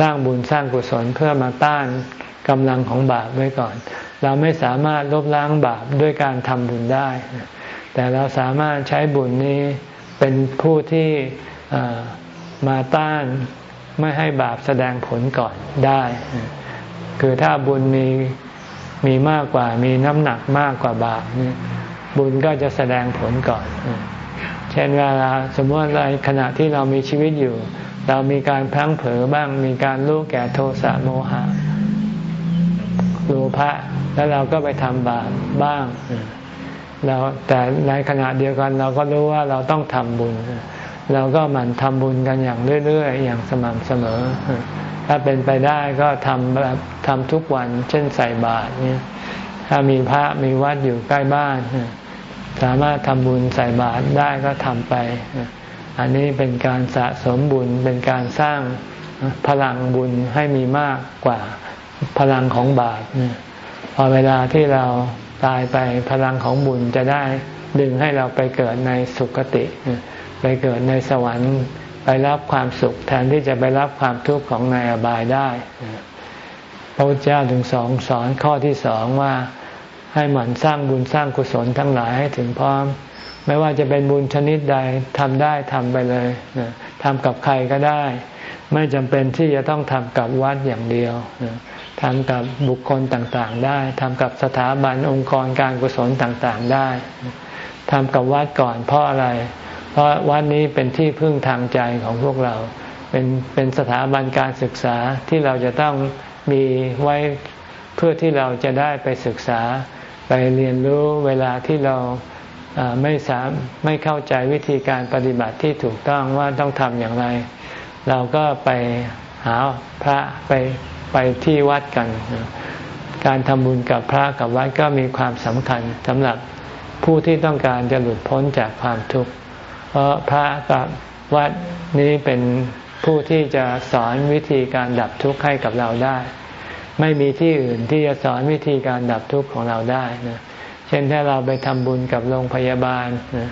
[SPEAKER 1] สร้างบุญสร้างกุศลเพื่อมาต้านกำลังของบาปไว้ก่อน เราไม่สามารถลบล้างบาปด้วยการทำบุญได้ แต่เราสามารถใช้บุญนี้เป็นผู้ที่มาต้านไม่ให้บาปแสดงผลก่อนได้ คือถ้าบุญมี มีมากกว่ามีน้ำหนักมากกว่าบาปบุญก็จะแสดงผลก่อน เช่นเวลาสมมติในขณะที่เรามีชีวิตอยู่ เรามีการพลั้งเผลอบ้างมีการลูกแก่โทสะโมหะโลภะแล้วเราก็ไปทำบาปบ้างเราแต่ในขณะเดียวกันเราก็รู้ว่าเราต้องทำบุญ เราก็หมั่นทำบุญกันอย่างเรื่อยๆ อย่างสม่ำเสมอ ถ้าเป็นไปได้ก็ทำแบบทำทุกวัน เช่นใส่บาตรเนี่ยถ้ามีพระมีวัดอยู่ใกล้บ้าน สามารถทำบุญใส่บาตรได้ก็ทำไป อันนี้เป็นการสะสมบุญเป็นการสร้างพลังบุญให้มีมากกว่าพลังของบาปพอเวลาที่เราตายไปพลังของบุญจะได้ดึงให้เราไปเกิดในสุคติ ไปเกิดในสวรรค์ไปรับความสุขแทนที่จะไปรับความทุกข์ของนายอบายได้ พระพุทธเจ้าถึงสองสอนข้อที่สองว่าให้หมั่นสร้างบุญสร้างกุศลทั้งหลายให้ถึงพร้อม ไม่ว่าจะเป็นบุญชนิดใดทำได้ทำไปเลยทำกับใครก็ได้ ไม่จำเป็นที่จะต้องทำกับวัดอย่างเดียวทำกับบุคคลต่างๆได้ทำกับสถาบันองค์กรการกุศลต่างๆได้ทำกับวัดก่อนเพราะอะไร ราะวัดนี้เป็นที่พึ่งทางใจของพวกเรา เป็นเป็นสถาบันการศึกษาที่เราจะต้องมีไว้เพื่อที่เราจะได้ไปศึกษา ไปเรียนรู้เวลาที่เราไม่สามไม่เข้าใจวิธีการปฏิบัติที่ถูกต้องว่าต้องทำอย่างไร เราก็ไปหาพระไปไปที่วัดกัน การทำบุญกับพระกับวัดก็มีความสำคัญสำหรับผู้ที่ต้องการจะหลุดพ้นจากความทุกข์ เพราะพระกับวัดนี้เป็นผู้ที่จะสอนวิธีการดับทุกข์ให้กับเราได้ ไม่มีที่อื่นที่จะสอนวิธีการดับทุกข์ของเราได้นะเช่นถ้าเราไปทำบุญกับโรงพยาบาลนะ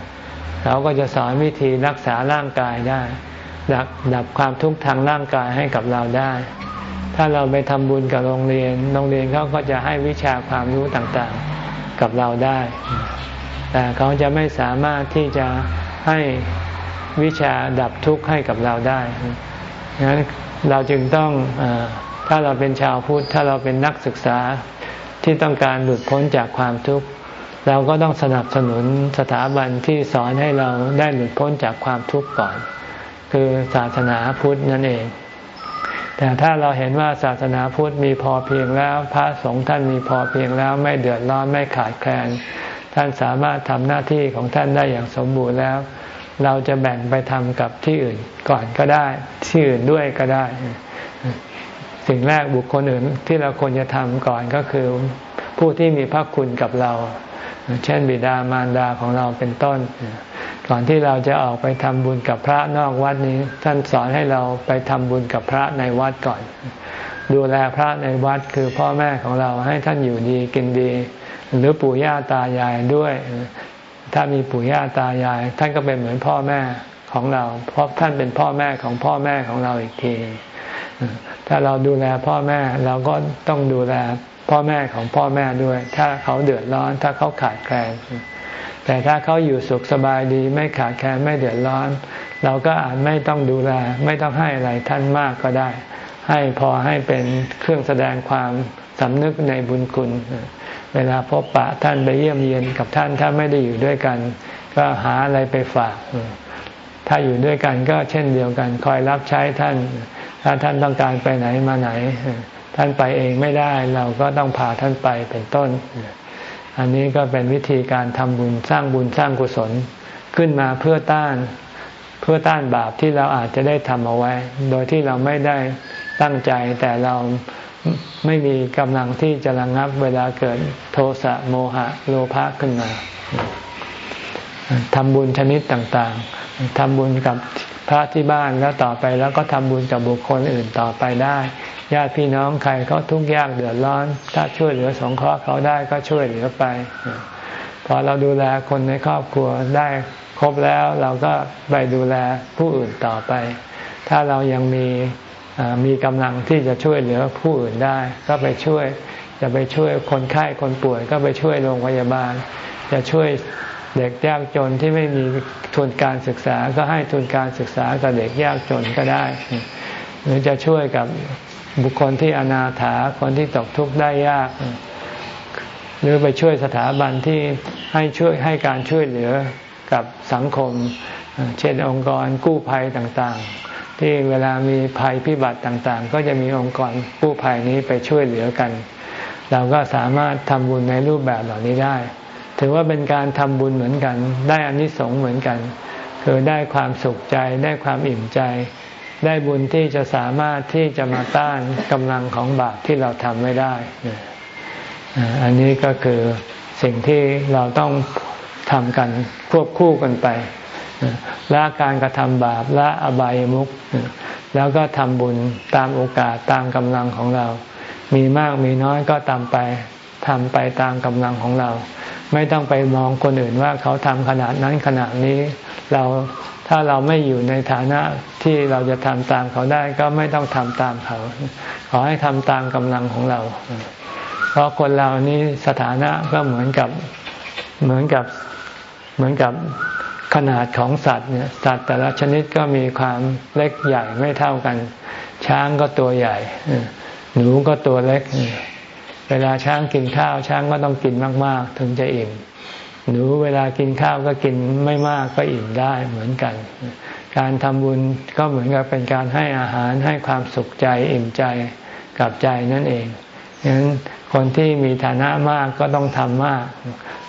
[SPEAKER 1] เราก็จะสอนวิธีรักษาร่างกายได้ ดับดับความทุกข์ทางร่างกายให้กับเราได้ ถ้าเราไปทำบุญกับโรงเรียน โรงเรียนเขาก็จะให้วิชาความรู้ต่างๆกับเราได้ แต่เขาจะไม่สามารถที่จะ ให้วิชาดับทุกข์ให้กับเราได้ดังนั้นเราจึงต้องอถ้าเราเป็นชาวพุทธถ้าเราเป็นนักศึกษาที่ต้องการหลุดพ้นจากความทุกข์เราก็ต้องสนับสนุนสถาบันที่สอนให้เราได้หลุดพ้นจากความทุกข์ก่อน คือศาสนาพุทธนั่นเอง แต่ถ้าเราเห็นว่าศาสนาพุทธมีพอเพียงแล้ว พระสงฆ์ท่านมีพอเพียงแล้วไม่เดือดร้อนไม่ขาดแคลน ท่านสามารถทำหน้าที่ของท่านได้อย่างสมบูรณ์แล้ว เราจะแบ่งไปทำกับที่อื่นก่อนก็ได้ ที่อื่นด้วยก็ได้ สิ่งแรกบุคคลอื่นที่เราควรจะทำก่อนก็คือ ผู้ที่มีพระคุณกับเรา เช่นบิดามารดาของเราเป็นต้น ก่อนที่เราจะออกไปทำบุญกับพระนอกวัดนี้ ท่านสอนให้เราไปทำบุญกับพระในวัดก่อน ดูแลพระในวัดคือพ่อแม่ของเราให้ท่านอยู่ดีกินดี หรือปู่ย่าตายายด้วย ถ้ามีปู่ย่าตายาย ท่านก็เป็นเหมือนพ่อแม่ของเรา เพราะท่านเป็นพ่อแม่ของพ่อแม่ของเราอีกที ถ้าเราดูแลพ่อแม่เราก็ต้องดูแลพ่อแม่ของพ่อแม่ด้วย ถ้าเขาเดือดร้อน ถ้าเขาขาดแคลน แต่ถ้าเขาอยู่สุขสบายดี ไม่ขาดแคลนไม่เดือดร้อน เราก็อาจไม่ต้องดูแล ไม่ต้องให้อะไรท่านมากก็ได้ ให้พอให้เป็นเครื่องแสดงความ สำนึกในบุญคุณ เวลาพบปะท่านไปเยี่ยมเยียนกับท่านถ้าไม่ได้อยู่ด้วยกัน ก็หาอะไรไปฝาก ถ้าอยู่ด้วยกันก็เช่นเดียวกัน คอยรับใช้ท่าน ถ้าท่านต้องการไปไหนมาไหน ท่านไปเองไม่ได้เราก็ต้องพาท่านไปเป็นต้น อันนี้ก็เป็นวิธีการทำบุญสร้างบุญสร้างกุศลขึ้นมาเพื่อต้านเพื่อต้านบาปที่เราอาจจะได้ทำเอาไว้ โดยที่เราไม่ได้ตั้งใจแต่เรา ไม่มีกำลังที่จะระงับเวลาเกิดโทสะโมหะโลภะขึ้นมาทำบุญชนิดต่างๆทำบุญกับพระที่บ้านแล้วต่อไปแล้วก็ทำบุญกับบุคคลอื่นต่อไปได้ญาติพี่น้องใครเขาทุกข์ยากเดือดร้อน ถ้าช่วยเหลือสงเคราะห์เขาได้ก็ช่วยเหลือไป พอเราดูแลคนในครอบครัวได้ครบแล้วเราก็ไปดูแลผู้อื่นต่อไป ถ้าเรายังมี มีกำลังที่จะช่วยเหลือผู้อื่นได้ ก็ไปช่วยจะไปช่วยคนไข้คนป่วย ก็ไปช่วยโรงพยาบาล จะช่วยเด็กยากจนที่ไม่มีทุนการศึกษา ก็ให้ทุนการศึกษากับเด็กยากจนก็ได้ หรือจะช่วยกับบุคคลที่อนาถาคนที่ตกทุกข์ได้ยาก หรือไปช่วยสถาบันที่ให้ช่วยให้การช่วยเหลือกับสังคม เช่นองค์กรกู้ภัยต่างๆ ที่เวลามีภัยพิบัติต่างๆ ก็จะมีองค์กรกู้ภัยนี้ไปช่วยเหลือกัน เราก็สามารถทำบุญในรูปแบบเหล่านี้ได้ ถือว่าเป็นการทำบุญเหมือนกัน ได้อานิสงส์เหมือนกัน คือได้ความสุขใจได้ความอิ่มใจ ได้บุญที่จะสามารถที่จะมาต้านกำลังของบาปที่เราทำไม่ได้ อันนี้ก็คือสิ่งที่เราต้องทำกันควบคู่กันไป ละการกระทำบาปละอบายมุขแล้วก็ทำบุญตามโอกาสตามกำลังของเรา มีมากมีน้อยก็ตามไปทำไปตามกำลังของเรา ไม่ต้องไปมองคนอื่นว่าเขาทำขนาดนั้นขนาดนี้ เราถ้าเราไม่อยู่ในฐานะที่เราจะทำตามเขาได้ก็ไม่ต้องทำตามเขา ขอให้ทำตามกำลังของเรา เพราะคนเรานี้สถานะก็เหมือนกับเหมือนกับเหมือนกับ ขนาดของสัตว์เนี่ยสัตว์แต่ละชนิดก็มีความเล็กใหญ่ไม่เท่ากัน ช้างก็ตัวใหญ่ หนูก็ตัวเล็ก เวลาช้างกินข้าว ช้างก็ต้องกินมาก ๆ ถึงจะอิ่ม หนูเวลากินข้าวก็กินไม่มากก็อิ่มได้เหมือนกัน การทำบุญก็เหมือนกับเป็นการให้อาหารให้ความสุขใจอิ่มใจกับใจนั่นเองฉะนั้น คนที่มีฐานะมากก็ต้องทำมาก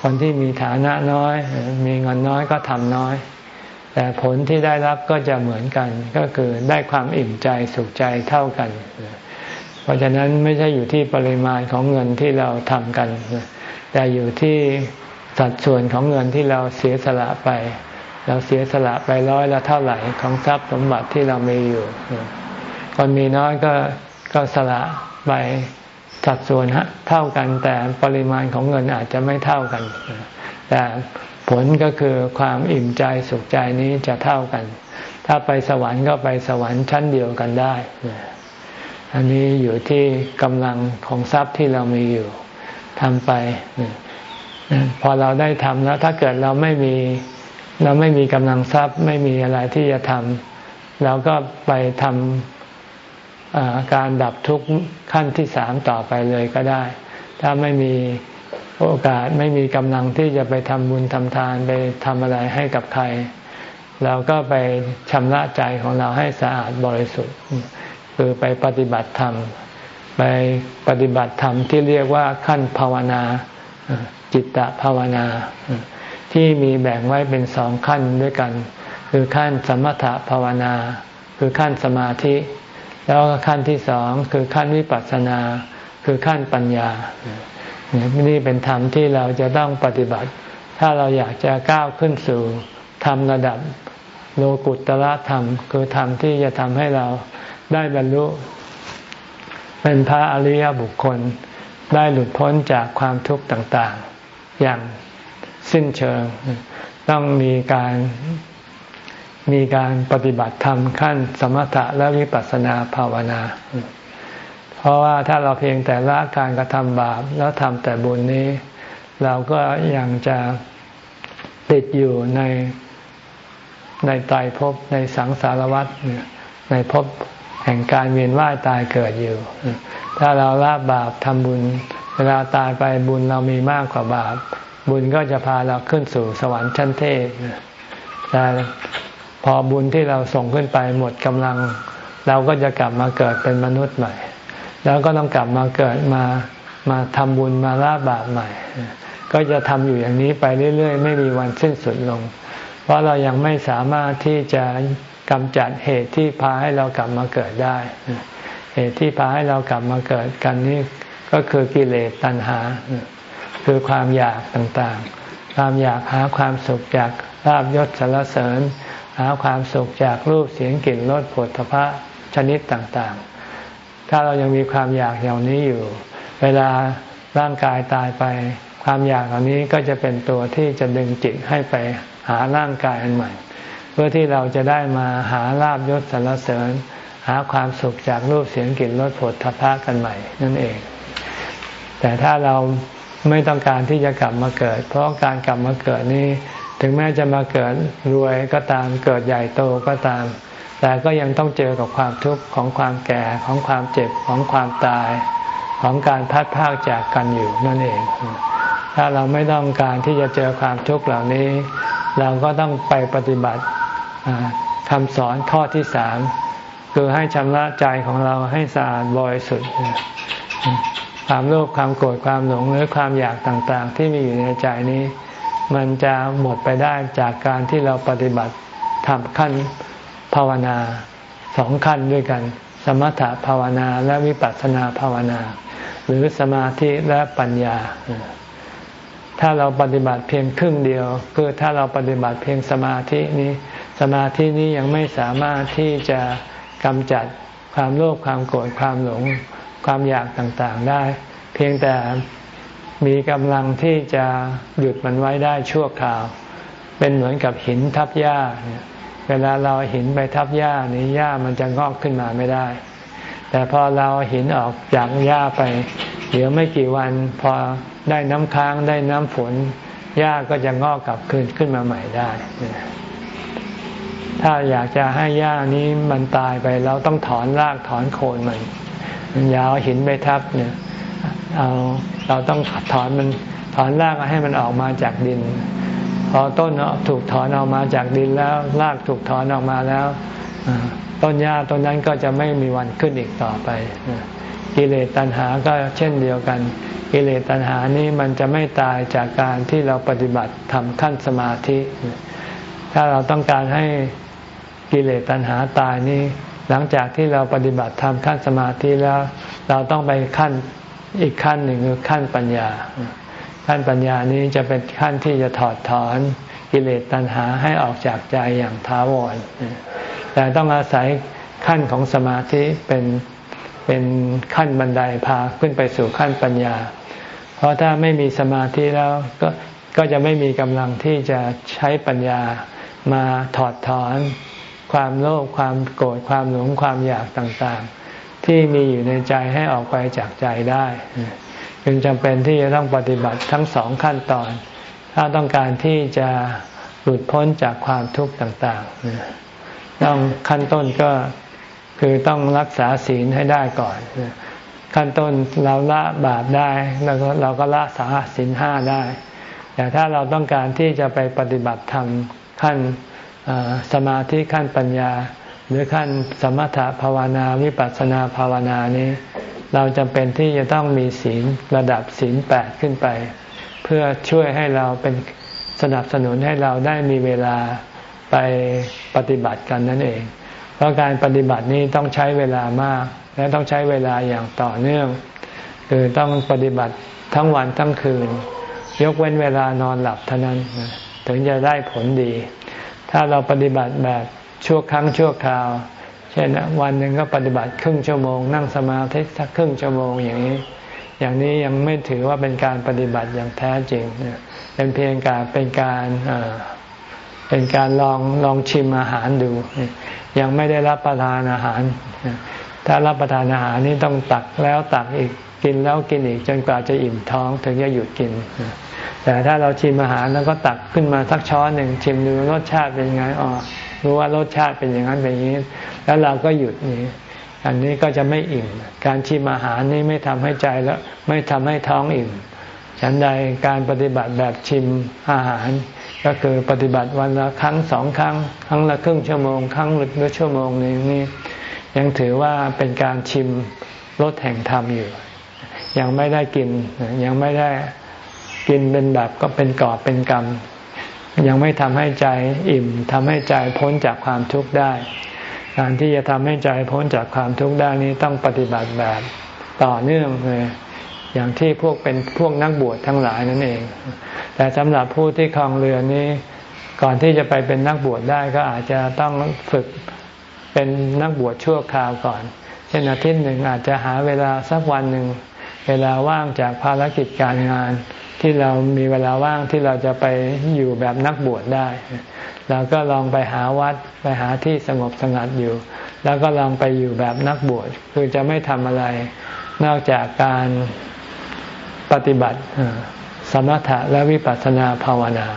[SPEAKER 1] คนที่มีฐานะน้อย มีเงินน้อยก็ทำน้อย แต่ผลที่ได้รับก็จะเหมือนกัน ก็คือได้ความอิ่มใจสุขใจเท่ากัน เพราะฉะนั้นไม่ใช่อยู่ที่ปริมาณของเงินที่เราทำกัน แต่อยู่ที่สัดส่วนของเงินที่เราเสียสละไป เราเสียสละไปร้อยละเท่าไหร่ของทรัพย์สมบัติที่เรามีอยู่ คนมีน้อยก็ก็สละไป สัดส่วนเท่ากัน แต่ปริมาณของเงินอาจจะไม่เท่ากัน แต่ผลก็คือความอิ่มใจสุขใจนี้จะเท่ากัน ถ้าไปสวรรค์ก็ไปสวรรค์ชั้นเดียวกันได้ อันนี้อยู่ที่กำลังของทรัพย์ที่เรามีอยู่ทำไป พอเราได้ทำแล้ว ถ้าเกิดเราไม่มีเราไม่มีกำลังทรัพย์ไม่มีอะไรที่จะทำเราก็ไปทำ การดับทุกข์ขั้นที่สามต่อไปเลยก็ได้ ถ้าไม่มีโอกาสไม่มีกำลังที่จะไปทำบุญทำทานไปทำอะไรให้กับใคร เราก็ไปชำระใจของเราให้สะอาดบริสุทธิ์ คือไปปฏิบัติธรรม ไปปฏิบัติธรรมที่เรียกว่าขั้นภาวนา จิตตภาวนา ที่มีแบ่งไว้เป็นสองขั้นด้วยกัน คือขั้นสมถภาวนา คือขั้นสมาธิ แล้วก็ขั้นที่สองคือขั้นวิปัสสนา คือขั้นปัญญา นี่เป็นธรรมที่เราจะต้องปฏิบัติ ถ้าเราอยากจะก้าวขึ้นสู่ธรรมระดับโลกุตตะธรรม คือธรรมที่จะทำให้เราได้บรรลุ เป็นพระอริยบุคคล ได้หลุดพ้นจากความทุกข์ต่าง ๆ อย่างสิ้นเชิง ต้องมีการ มีการปฏิบัติธรรมขั้นสมถะและวิปัสสนาภาวนา เพราะว่าถ้าเราเพียงแต่ละการกระทำบาปแล้วทำแต่บุญนี้ เราก็ยังจะติดอยู่ในในตายภพในสังสารวัฏในภพแห่งการเวียนว่ายตายเกิดอยู่ ถ้าเราละบาปทำบุญ เวลาตายไปบุญเรามีมากกว่าบาป บุญก็จะพาเราขึ้นสู่สวรรค์ชั้นเทพแต่ อบุญที่เราส่งขึ้นไปหมดกำลัง เราก็จะกลับมาเกิดเป็นมนุษย์ใหม่ แล้วก็ต้องกลับมาเกิดมามาทำบุญมาละบาปใหม่ ก็จะทำอยู่อย่างนี้ไปเรื่อย ๆ ไม่มีวันสิ้นสุดลง เพราะเรายังไม่สามารถที่จะกำจัดเหตุที่พาให้เรากลับมาเกิดได้ เหตุที่พาให้เรากลับมาเกิดกันนี้ก็คือกิเลสตัณหา คือความอยากต่างๆ ความอยากหาความสุขจากลาบยศสารเสริญ หาความสุขจากรูปเสียงกลิ่นรสผลพระชนิดต่างๆ ถ้าเรายังมีความอยากอย่างนี้อยู่ เวลาร่างกายตายไป ความอยากเหล่านี้ก็จะเป็นตัวที่จะดึงจิตให้ไปหาร่างกายอันใหม่ เพื่อที่เราจะได้มาหาลาบยศสรรเสริญ หาความสุขจากรูปเสียงกลิ่นรสผลทพะกันใหม่นั่นเอง แต่ถ้าเราไม่ต้องการที่จะกลับมาเกิด เพราะการกลับมาเกิดนี้ ถึงแม้จะมาเกิดรวยก็ตามเกิดใหญ่โตก็ตาม แต่ก็ยังต้องเจอกับความทุกข์ของความแก่ของความเจ็บของความตายของการพัดพากจากกันอยู่นั่นเอง ถ้าเราไม่ต้องการที่จะเจอความทุกข์เหล่านี้ เราก็ต้องไปปฏิบัติคำสอนข้อที่สามคือให้ชำระใจของเราให้สะอาดบริสุทธิ์ความโลภความโกรธความหลงหรือความอยากต่างๆ ที่มีอยู่ในใจนี้ มันจะหมดไปได้จากการที่เราปฏิบัติทำขั้นภาวนาสองขั้นด้วยกัน สมถะภาวนาและวิปัสสนาภาวนา หรือสมาธิและปัญญา ถ้าเราปฏิบัติเพียงครึ่งเดียว คือถ้าเราปฏิบัติเพียงสมาธินี้ สมาธินี้ยังไม่สามารถที่จะกำจัดความโลภความโกรธความหลงความอยากต่างๆได้ เพียงแต่ มีกำลังที่จะหยุดมันไว้ได้ชั่วคราว เป็นเหมือนกับหินทับหญ้า เวลาเราหินไปทับหญ้านี้หญ้ามันจะงอกขึ้นมาไม่ได้ แต่พอเราหินออกจากหญ้าไป เดี๋ยวไม่กี่วันพอได้น้ำค้างได้น้ำฝนหญ้าก็จะงอกกลับคืนขึ้นมาใหม่ได้ ถ้าอยากจะให้หญ้านี้มันตายไปเราต้องถอนรากถอนโคนมันอย่าเอาหินไปทับเนี่ยเอา เราต้องถอนมันถอนรากให้มันออกมาจากดิน พอต้นถูกถอนออกมาจากดินแล้วรากถูกถอนออกมาแล้วต้นหญ้าต้นนั้นก็จะไม่มีวันขึ้นอีกต่อไปกิเลสตัณหาก็เช่นเดียวกัน กิเลสตัณหานี้มันจะไม่ตายจากการที่เราปฏิบัติทำขั้นสมาธิ ถ้าเราต้องการให้กิเลสตัณหาตายนี้ หลังจากที่เราปฏิบัติทำขั้นสมาธิแล้ว เราต้องไปขั้น อีกขั้นหนึ่งคือขั้นปัญญา ขั้นปัญญานี้จะเป็นขั้นที่จะถอดถอนกิเลสตัณหาให้ออกจากใจอย่างท้าวร แต่ต้องอาศัยขั้นของสมาธิเป็นเป็นขั้นบันไดพาขึ้นไปสู่ขั้นปัญญา เพราะถ้าไม่มีสมาธิแล้วก็ก็จะไม่มีกำลังที่จะใช้ปัญญามาถอดถอน ความโลภความโกรธความหลงความอยากต่าง ที่มีอยู่ในใจให้ออกไปจากใจได้จึงจำเป็นที่จะต้องปฏิบัติทั้งสองขั้นตอน ถ้าต้องการที่จะหลุดพ้นจากความทุกข์ต่างๆต้องขั้นต้นก็คือต้องรักษาศีลให้ได้ก่อน ขั้นต้นเราละบาปได้แล้วก็เราก็ละสาศีลห้าได้ แต่ถ้าเราต้องการที่จะไปปฏิบัติธรรมขั้นสมาธิขั้นปัญญา หรือขั้นสมถภาวนาวิปัสสนาภาวนานี้ เราจำเป็นที่จะต้องมีศีลระดับศีลแปดขึ้นไป เพื่อช่วยให้เราเป็นสนับสนุนให้เราได้มีเวลาไปปฏิบัติกันนั่นเอง เพราะการปฏิบัตินี้ต้องใช้เวลามาก และต้องใช้เวลาอย่างต่อเนื่อง คือต้องปฏิบัติทั้งวันทั้งคืน ยกเว้นเวลานอนหลับเท่านั้น ถึงจะได้ผลดี ถ้าเราปฏิบัติแบบ ชั่วครั้งชั่วคราว เช่นวันหนึ่งก็ปฏิบัติครึ่งชั่วโมง นั่งสมาธิสักครึ่งชั่วโมงอย่างนี้ อย่างนี้ยังไม่ถือว่าเป็นการปฏิบัติอย่างแท้จริงเป็นเพียงการเป็นการเป็นการลองลองชิมอาหารดู ยังไม่ได้รับประทานอาหาร ถ้ารับประทานอาหารนี้ต้องตักแล้วตักอีกกินแล้วกินอีกจนกว่าจะอิ่มท้องถึงจะหยุดกิน แต่ถ้าเราชิมอาหารแล้วก็ตักขึ้นมาสักช้อนหนึ่งชิมดูรสชาติเป็นยังไงอ๋อรู้ว่ารสชาติเป็นอย่างนั้นเป็นอย่างนี้ แล้วเราก็หยุดนี้ อันนี้ก็จะไม่อิ่ม การชิมอาหารนี่ไม่ทำให้ใจแล้วไม่ทำให้ท้องอิ่ม ฉันใดการปฏิบัติแบบชิมอาหาร ก็คือปฏิบัติวันละครั้งสองครั้ง ครั้งละครึ่งชั่วโมง ครั้งหรือชั่วโมงนึงนี่ยังถือว่าเป็นการชิมรสแห่งธรรมอยู่ ยังไม่ได้กินยังไม่ได้ กินเป็นแบบก็เป็นกอบเป็นกรรม ยังไม่ทำให้ใจอิ่มทำให้ใจพ้นจากความทุกข์ได้ การที่จะทำให้ใจพ้นจากความทุกข์ได้นี้ต้องปฏิบัติแบบต่อเนื่องเลยอย่างที่พวกเป็นพวกนักบวชทั้งหลายนั่นเอง แต่สำหรับผู้ที่คลองเรือนี้ ก่อนที่จะไปเป็นนักบวชได้ก็อาจจะต้องฝึกเป็นนักบวชชั่วคราวก่อน เช่นอาทิตย์หนึ่งอาจจะหาเวลาสักวันหนึ่ง เวลาว่างจากภารกิจการงาน ที่เรามีเวลาว่างที่เราจะไปอยู่แบบนักบวชได้ เราก็ลองไปหาวัดไปหาที่สงบสงัดอยู่ แล้วก็ลองไปอยู่แบบนักบวชคือจะไม่ทำอะไร นอกจากการปฏิบัติสมถะและวิปัสสนาภาวนา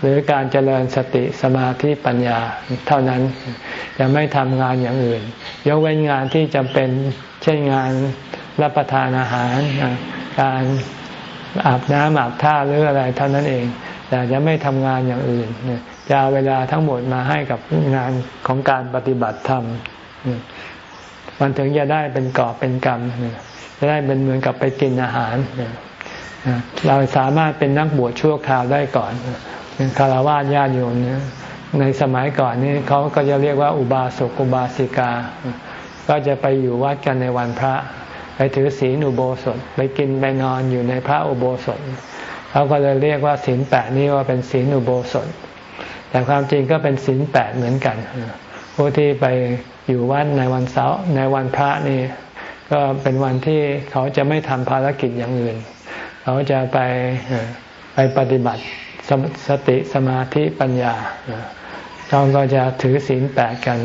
[SPEAKER 1] หรือการเจริญสติสมาธิปัญญาเท่านั้นจะไม่ทำงานอย่างอื่น ยกเว้นงานที่จำเป็นเช่นงานรับประทานอาหาร การ อาบน้ำอาบท่าหรืออะไรเท่านั้นเอง แต่จะไม่ทำงานอย่างอื่นจะเอาเวลาทั้งหมดมาให้กับงานของการปฏิบัติธรรมมันถึงจะได้เป็นกอบเป็นกรรมจะได้เป็นเหมือนกับไปกินอาหารเราสามารถเป็นนักบวชชั่วคราวได้ก่อนคารวะญาติโยมในสมัยก่อนนี้เขาก็จะเรียกว่าอุบาสกอุบาสิกา ก็จะไปอยู่วัดกันในวันพระ ไปถือศีลอุโบสถไปกินไปนอนอยู่ในพระอุโบสถเขาก็เลยเรียกว่าศีลแปดนี่ว่าเป็นศีลอุโบสถ แต่ความจริงก็เป็นศีลแปดเหมือนกันผู้ที่ไปอยู่วัดในวันเสาร์ในวันพระนี่ก็เป็นวันที่เขาจะไม่ทำภารกิจอย่างอื่น เขาจะไปไปปฏิบัติสสติสมาธิปัญญาเขาก็จะถือศีลแปดกัน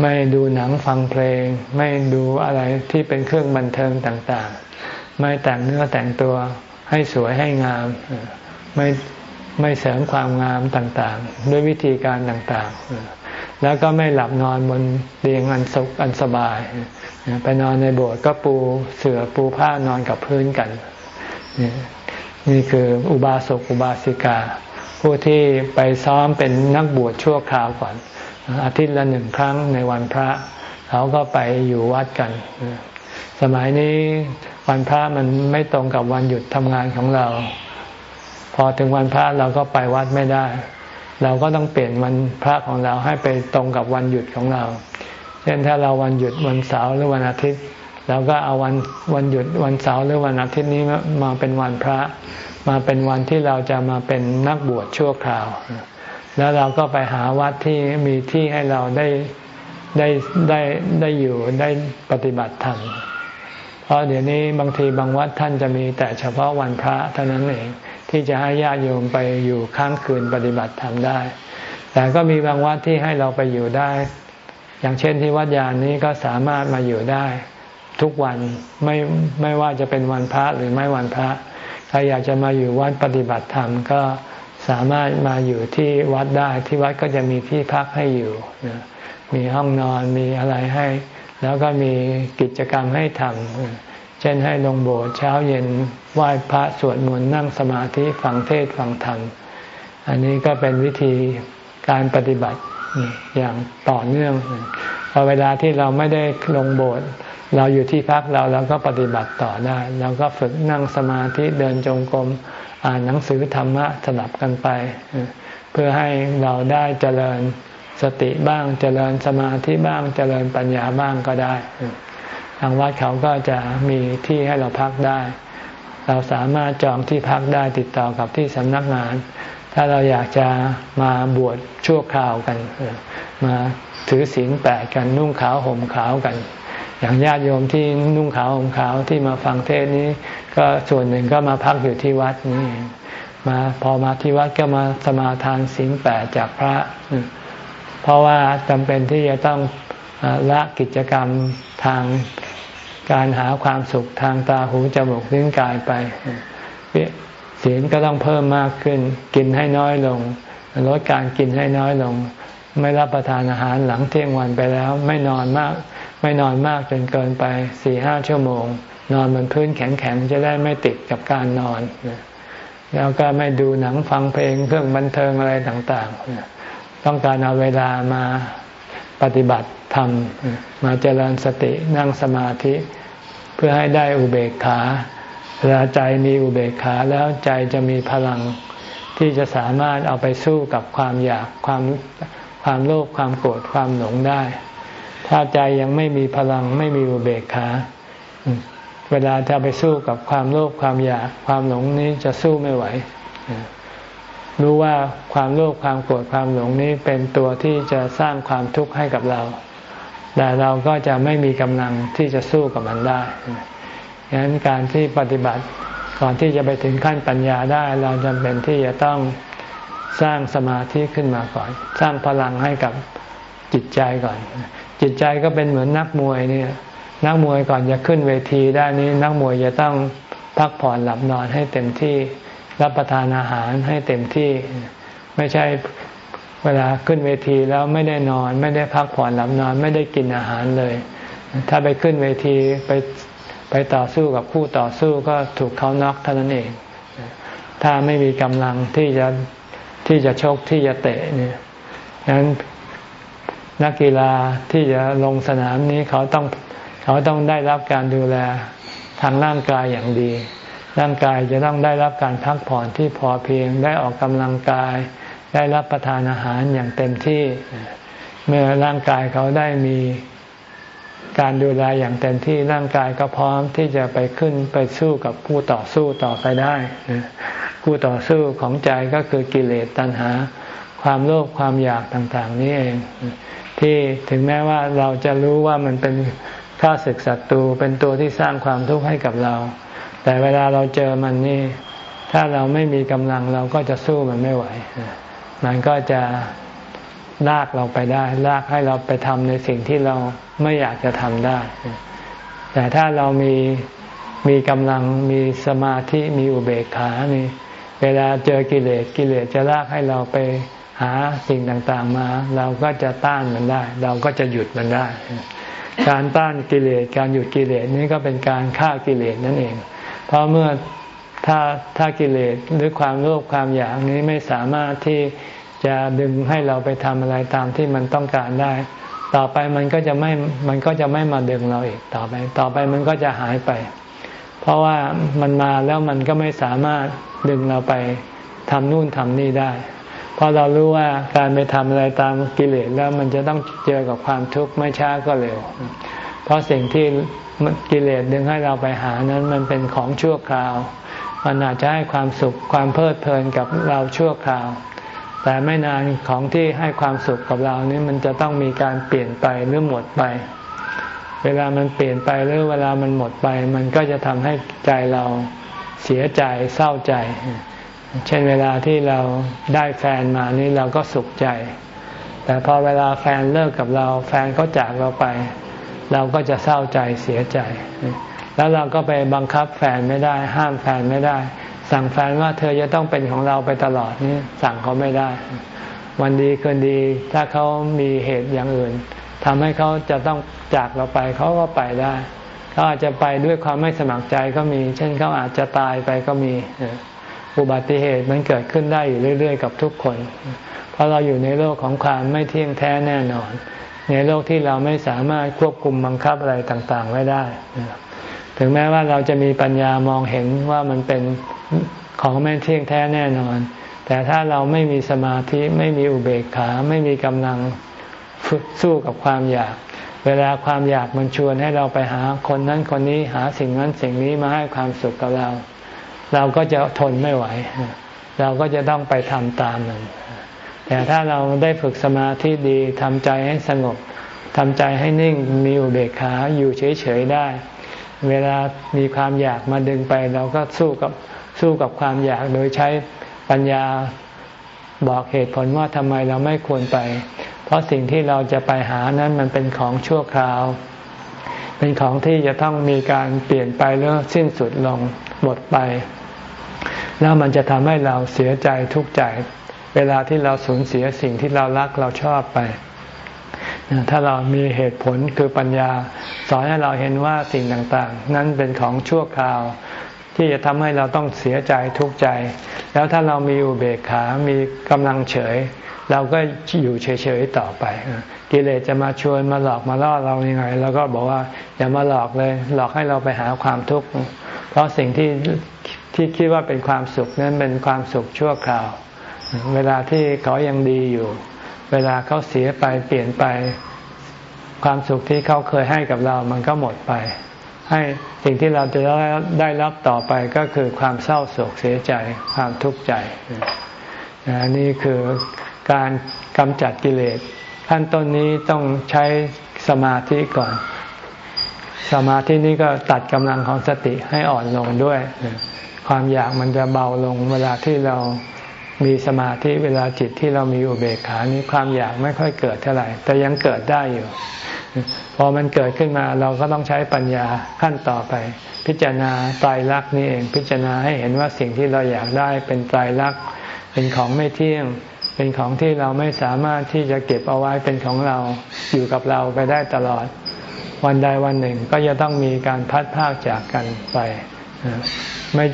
[SPEAKER 1] ไม่ดูหนังฟังเพลง ไม่ดูอะไรที่เป็นเครื่องบันเทิงต่างๆ ไม่แต่งเนื้อแต่งตัวให้สวยให้งาม ไม่ไม่เสริมความงามต่างๆ ด้วยวิธีการต่างๆ แล้วก็ไม่หลับนอนบนเตียงอันสุขอันสบาย ไปนอนในโบสถ์ก็ปูเสื่อปูผ้านอนกับพื้นกัน นี่คืออุบาสกอุบาสิกา ผู้ที่ไปซ้อมเป็นนักบวชชั่วคราวก่อน อาทิตย์ละหนึ่งครั้งในวันพระเขาก็ไปอยู่วัดกัน สมัยนี้วันพระมันไม่ตรงกับวันหยุดทำงานของเรา พอถึงวันพระเราก็ไปวัดไม่ได้ เราก็ต้องเปลี่ยนวันพระของเราให้ไปตรงกับวันหยุดของเรา เช่นถ้าเราวันหยุดวันเสาร์หรือวันอาทิตย์เราก็เอาวันวันหยุดวันเสาร์หรือวันอาทิตย์นี้มาเป็นวันพระ มาเป็นวันที่เราจะมาเป็นนักบวชชั่วคราว แล้วเราก็ไปหาวัดที่มีที่ให้เราได้ได้ได้ได้อยู่ได้ปฏิบัติธรรมเพราะเดี๋ยวนี้บางทีบางวัดท่านจะมีแต่เฉพาะวันพระเท่านั้นเองที่จะให้ญาติโยมไปอยู่ค้างคืนปฏิบัติธรรมได้ แต่ก็มีบางวัดที่ให้เราไปอยู่ได้ อย่างเช่นที่วัดยานนี้ก็สามารถมาอยู่ได้ ทุกวันไม่ไม่ว่าจะเป็นวันพระหรือไม่วันพระใครอยากจะมาอยู่วัดปฏิบัติธรรมก็ สามารถมาอยู่ที่วัดได้ที่วัดก็จะมีที่พักให้อยู่มีห้องนอนมีอะไรให้ แล้วก็มีกิจกรรมให้ทำเช่นให้ลงโบสถ์เช้าเย็นไหว้พระสวดมนต์นั่งสมาธิฟังเทศฟังธรรม อันนี้ก็เป็นวิธีการปฏิบัติอย่างต่อเนื่องพอเวลาที่เราไม่ได้ลงโบสถ์เราอยู่ที่พักเราเราก็ปฏิบัติต่อได้ เราก็ฝึกนั่งสมาธิเดินจงกรม อ่านหนังสือธรรมะสลับกันไป เพื่อให้เราได้เจริญสติบ้างเจริญสมาธิบ้างเจริญปัญญาบ้างก็ได้ ทางวัดเขาก็จะมีที่ให้เราพักได้ เราสามารถจองที่พักได้ติดต่อกับที่สำนักงาน ถ้าเราอยากจะมาบวชชั่วคราวกัน มาถือศีลแปดกันนุ่งขาวห่มขาวกัน อย่างญาติโยมที่นุ่งขาวห่มขาวที่มาฟังเทศนี้ ก็ส่วนหนึ่งก็มาพักอยู่ที่วัดนี้มาพอมาที่วัดก็มาสมาทานศีลแปดจากพระ เพราะว่าจำเป็นที่จะต้องละกิจกรรมทางการหาความสุขทางตาหูจมูกลิ้นกายไปศีลก็ต้องเพิ่มมากขึ้น กินให้น้อยลงลดการกินให้น้อยลง ไม่รับประทานอาหารหลังเที่ยงวันไปแล้ว ไม่นอนมาก ไม่นอนมากจนเกินไปสี่ห้าชั่วโมง นอนบนพื้นแข็งๆจะได้ไม่ติดกับการนอนแล้วก็ไม่ดูหนังฟังเพลงเครื่องบันเทิงอะไรต่างๆ ต้องการเอาเวลามาปฏิบัติธรรมมาเจริญสตินั่งสมาธิ เพื่อให้ได้อุเบกขาเวลาใจมีอุเบกขาแล้วใจจะมีพลังที่จะสามารถเอาไปสู้กับความอยากความความโลภความโกรธความหลงได้ ถ้าใจยังไม่มีพลังไม่มีอุเบกขา เวลาจะไปสู้กับความโลภความอยากความหลงนี้จะสู้ไม่ไหว รู้ว่าความโลภความโกรธความหลงนี้เป็นตัวที่จะสร้างความทุกข์ให้กับเรา แต่เราก็จะไม่มีกำลังที่จะสู้กับมันได้ฉะนั้นการที่ปฏิบัติก่อนที่จะไปถึงขั้นปัญญาได้ เราจำเป็นที่จะต้องสร้างสมาธิขึ้นมาก่อน สร้างพลังให้กับจิตใจก่อน จิตใจก็เป็นเหมือนนักมวยเนี่ย นักมวยก่อนจะขึ้นเวทีได้นี้ นักมวยจะต้องพักผ่อนหลับนอนให้เต็มที่รับประทานอาหารให้เต็มที่ ไม่ใช่เวลาขึ้นเวทีแล้วไม่ได้นอน ไม่ได้พักผ่อนหลับนอน ไม่ได้กินอาหารเลย ถ้าไปขึ้นเวทีไปไปต่อสู้กับผู้ต่อสู้ก็ถูกเขาน็อกเท่านั้นเอง ถ้าไม่มีกำลังที่จะที่จะชกที่จะเตะเนี่ยนั้นนักกีฬาที่จะลงสนามนี้เขาต้อง เขาต้องได้รับการดูแลทางร่างกายอย่างดี ร่างกายจะต้องได้รับการพักผ่อนที่พอเพียง ได้ออกกำลังกาย ได้รับประทานอาหารอย่างเต็มที่ เมื่อร่างกายเขาได้มีการดูแลอย่างเต็มที่ร่างกายก็พร้อมที่จะไปขึ้นไปสู้กับผู้ต่อสู้ต่อไปได้ผู้ต่อสู้ของใจก็คือกิเลสตัณหา ความโลภความอยากต่างๆ นี้เอง ที่ถึงแม้ว่าเราจะรู้ว่ามันเป็น ข้าศึกศัตรูเป็นตัวที่สร้างความทุกข์ให้กับเรา แต่เวลาเราเจอมันนี่ ถ้าเราไม่มีกำลังเราก็จะสู้มันไม่ไหว มันก็จะลากเราไปได้ ลากให้เราไปทำในสิ่งที่เราไม่อยากจะทำได้ แต่ถ้าเรามีมีกำลังมีสมาธิมีอุเบกขานี่เวลาเจอกิเลสกิเลสจะลากให้เราไปหาสิ่งต่างๆมา เราก็จะต้านมันได้ เราก็จะหยุดมันได้ การต้านกิเลสการหยุดกิเลสนี่ก็เป็นการฆ่ากิเลสนั่นเอง เพราะเมื่อถ้าถ้ากิเลสหรือความโลภความอยากนี้ไม่สามารถที่จะดึงให้เราไปทำอะไรตามที่มันต้องการได้ ต่อไปมันก็จะไม่มันก็จะไม่มาดึงเราอีกต่อไป ต่อไปมันก็จะหายไป เพราะว่ามันมาแล้วมันก็ไม่สามารถดึงเราไปทำนู่นทำนี่ได้ เพราะเรารู้ว่าการไปทำอะไรตามกิเลสแล้วมันจะต้องเจอกับความทุกข์ไม่ช้าก็เร็ว เพราะสิ่งที่กิเลสดึงให้เราไปหานั้นมันเป็นของชั่วคราว มันอาจจะให้ความสุขความเพลิดเพลินกับเราชั่วคราว แต่ไม่นานของที่ให้ความสุขกับเรานี้มันจะต้องมีการเปลี่ยนไปหรือหมดไป เวลามันเปลี่ยนไปหรือเวลามันหมดไป มันก็จะทำให้ใจเราเสียใจเศร้าใจ เช่นเวลาที่เราได้แฟนมานี่เราก็สุขใจ แต่พอเวลาแฟนเลิกกับเรา แฟนเขาจากเราไป เราก็จะเศร้าใจเสียใจ แล้วเราก็ไปบังคับแฟนไม่ได้ ห้ามแฟนไม่ได้ สั่งแฟนว่าเธอจะต้องเป็นของเราไปตลอดนี่สั่งเขาไม่ได้ วันดีคืนดีถ้าเขามีเหตุอย่างอื่นทำให้เขาจะต้องจากเราไปเขาก็ไปได้เขาอาจจะไปด้วยความไม่สมัครใจก็มี เช่นเขาอาจจะตายไปก็มี อุบัติเหตุมันเกิดขึ้นได้อยู่เรื่อย ๆ กับทุกคน เพราะเราอยู่ในโลกของความไม่เที่ยงแท้แน่นอน ในโลกที่เราไม่สามารถควบคุมบังคับอะไรต่างๆ ไว้ได้ ถึงแม้ว่าเราจะมีปัญญามองเห็นว่ามันเป็นของไม่เที่ยงแท้แน่นอน แต่ถ้าเราไม่มีสมาธิไม่มีอุเบกขาไม่มีกำลังสู้กับความอยาก เวลาความอยากมันชวนให้เราไปหาคนนั้นคนนี้หาสิ่งนั้นสิ่งนี้มาให้ความสุขกับเรา เราก็จะทนไม่ไหว เราก็จะต้องไปทำตามมัน แต่ถ้าเราได้ฝึกสมาธิดีทำใจให้สงบทำใจให้นิ่งมีอุเบกขาอยู่เฉยๆได้ เวลามีความอยากมาดึงไป เราก็สู้กับสู้กับความอยากโดยใช้ปัญญาบอกเหตุผลว่าทำไมเราไม่ควรไป เพราะสิ่งที่เราจะไปหานั้นมันเป็นของชั่วคราว เป็นของที่จะต้องมีการเปลี่ยนไปแล้วสิ้นสุดลงหมดไป แล้วมันจะทำให้เราเสียใจทุกข์ใจ เวลาที่เราสูญเสียสิ่งที่เรารักเราชอบไป ถ้าเรามีเหตุผลคือปัญญา สอนให้เราเห็นว่าสิ่งต่างๆ นั้นเป็นของชั่วคราวที่จะทำให้เราต้องเสียใจทุกข์ใจ แล้วถ้าเรามีอุเบกขา มีกำลังเฉย เราก็อยู่เฉยๆต่อไป กิเลสจะมาชวนมาหลอกมาล่อเรายัางไงเราก็บอกว่าอย่ามาหลอกเลย หลอกให้เราไปหาความทุกข์เพราะสิ่งที่ที่คิดว่าเป็นความสุขนั้นเป็นความสุขชั่วคราว เวลาที่เขายังดีอยู่ เวลาเขาเสียไปเปลี่ยนไป ความสุขที่เขาเคยให้กับเรามันก็หมดไป ให้สิ่งที่เราจะได้รับต่อไปก็คือความเศร้าโศกเสียใจความทุกข์ใจนี่คือการกำจัดกิเลส ขั้นต้นนี้ต้องใช้สมาธิก่อน สมาธินี้ก็ตัดกำลังของสติให้อ่อนลงด้วย ความอยากมันจะเบาลงเวลาที่เรามีสมาธิเวลาจิตที่เรามีอุเบกขานี้ความอยากไม่ค่อยเกิดเท่าไหร่ แต่ยังเกิดได้อยู่ พอมันเกิดขึ้นมาเราก็ต้องใช้ปัญญาขั้นต่อไป พิจารณาตายรักนี่เอง พิจารณาให้เห็นว่าสิ่งที่เราอยากได้เป็นตายรักเป็นของไม่เที่ยง เป็นของที่เราไม่สามารถที่จะเก็บเอาไว้เป็นของเราอยู่กับเราไปได้ตลอด วันใดวันหนึ่งก็จะต้องมีการพัดพากจากกันไปไม่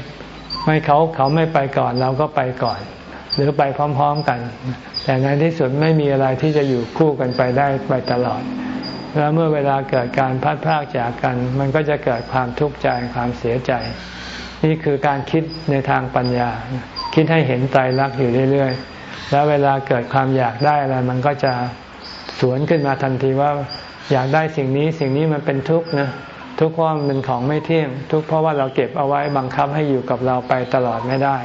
[SPEAKER 1] ไม่เขาเขาไม่ไปก่อนเราก็ไปก่อน หรือไปพร้อม ๆกัน แต่ในที่สุดไม่มีอะไรที่จะอยู่คู่กันไปได้ไปตลอด แล้วเมื่อเวลาเกิดการพัดพากจากกัน มันก็จะเกิดความทุกข์ใจความเสียใจ นี่คือการคิดในทางปัญญา คิดให้เห็นใจรักอยู่เรื่อยๆ แล้วเวลาเกิดความอยากได้อะไรมันก็จะสวนขึ้นมาทันทีว่า อยากได้สิ่งนี้สิ่งนี้มันเป็นทุกข์นะทุกข์เพราะมันเป็นของไม่เที่ยง ทุกข์เพราะว่าเราเก็บเอาไว้บังคับให้อยู่กับเราไปตลอดไม่ได้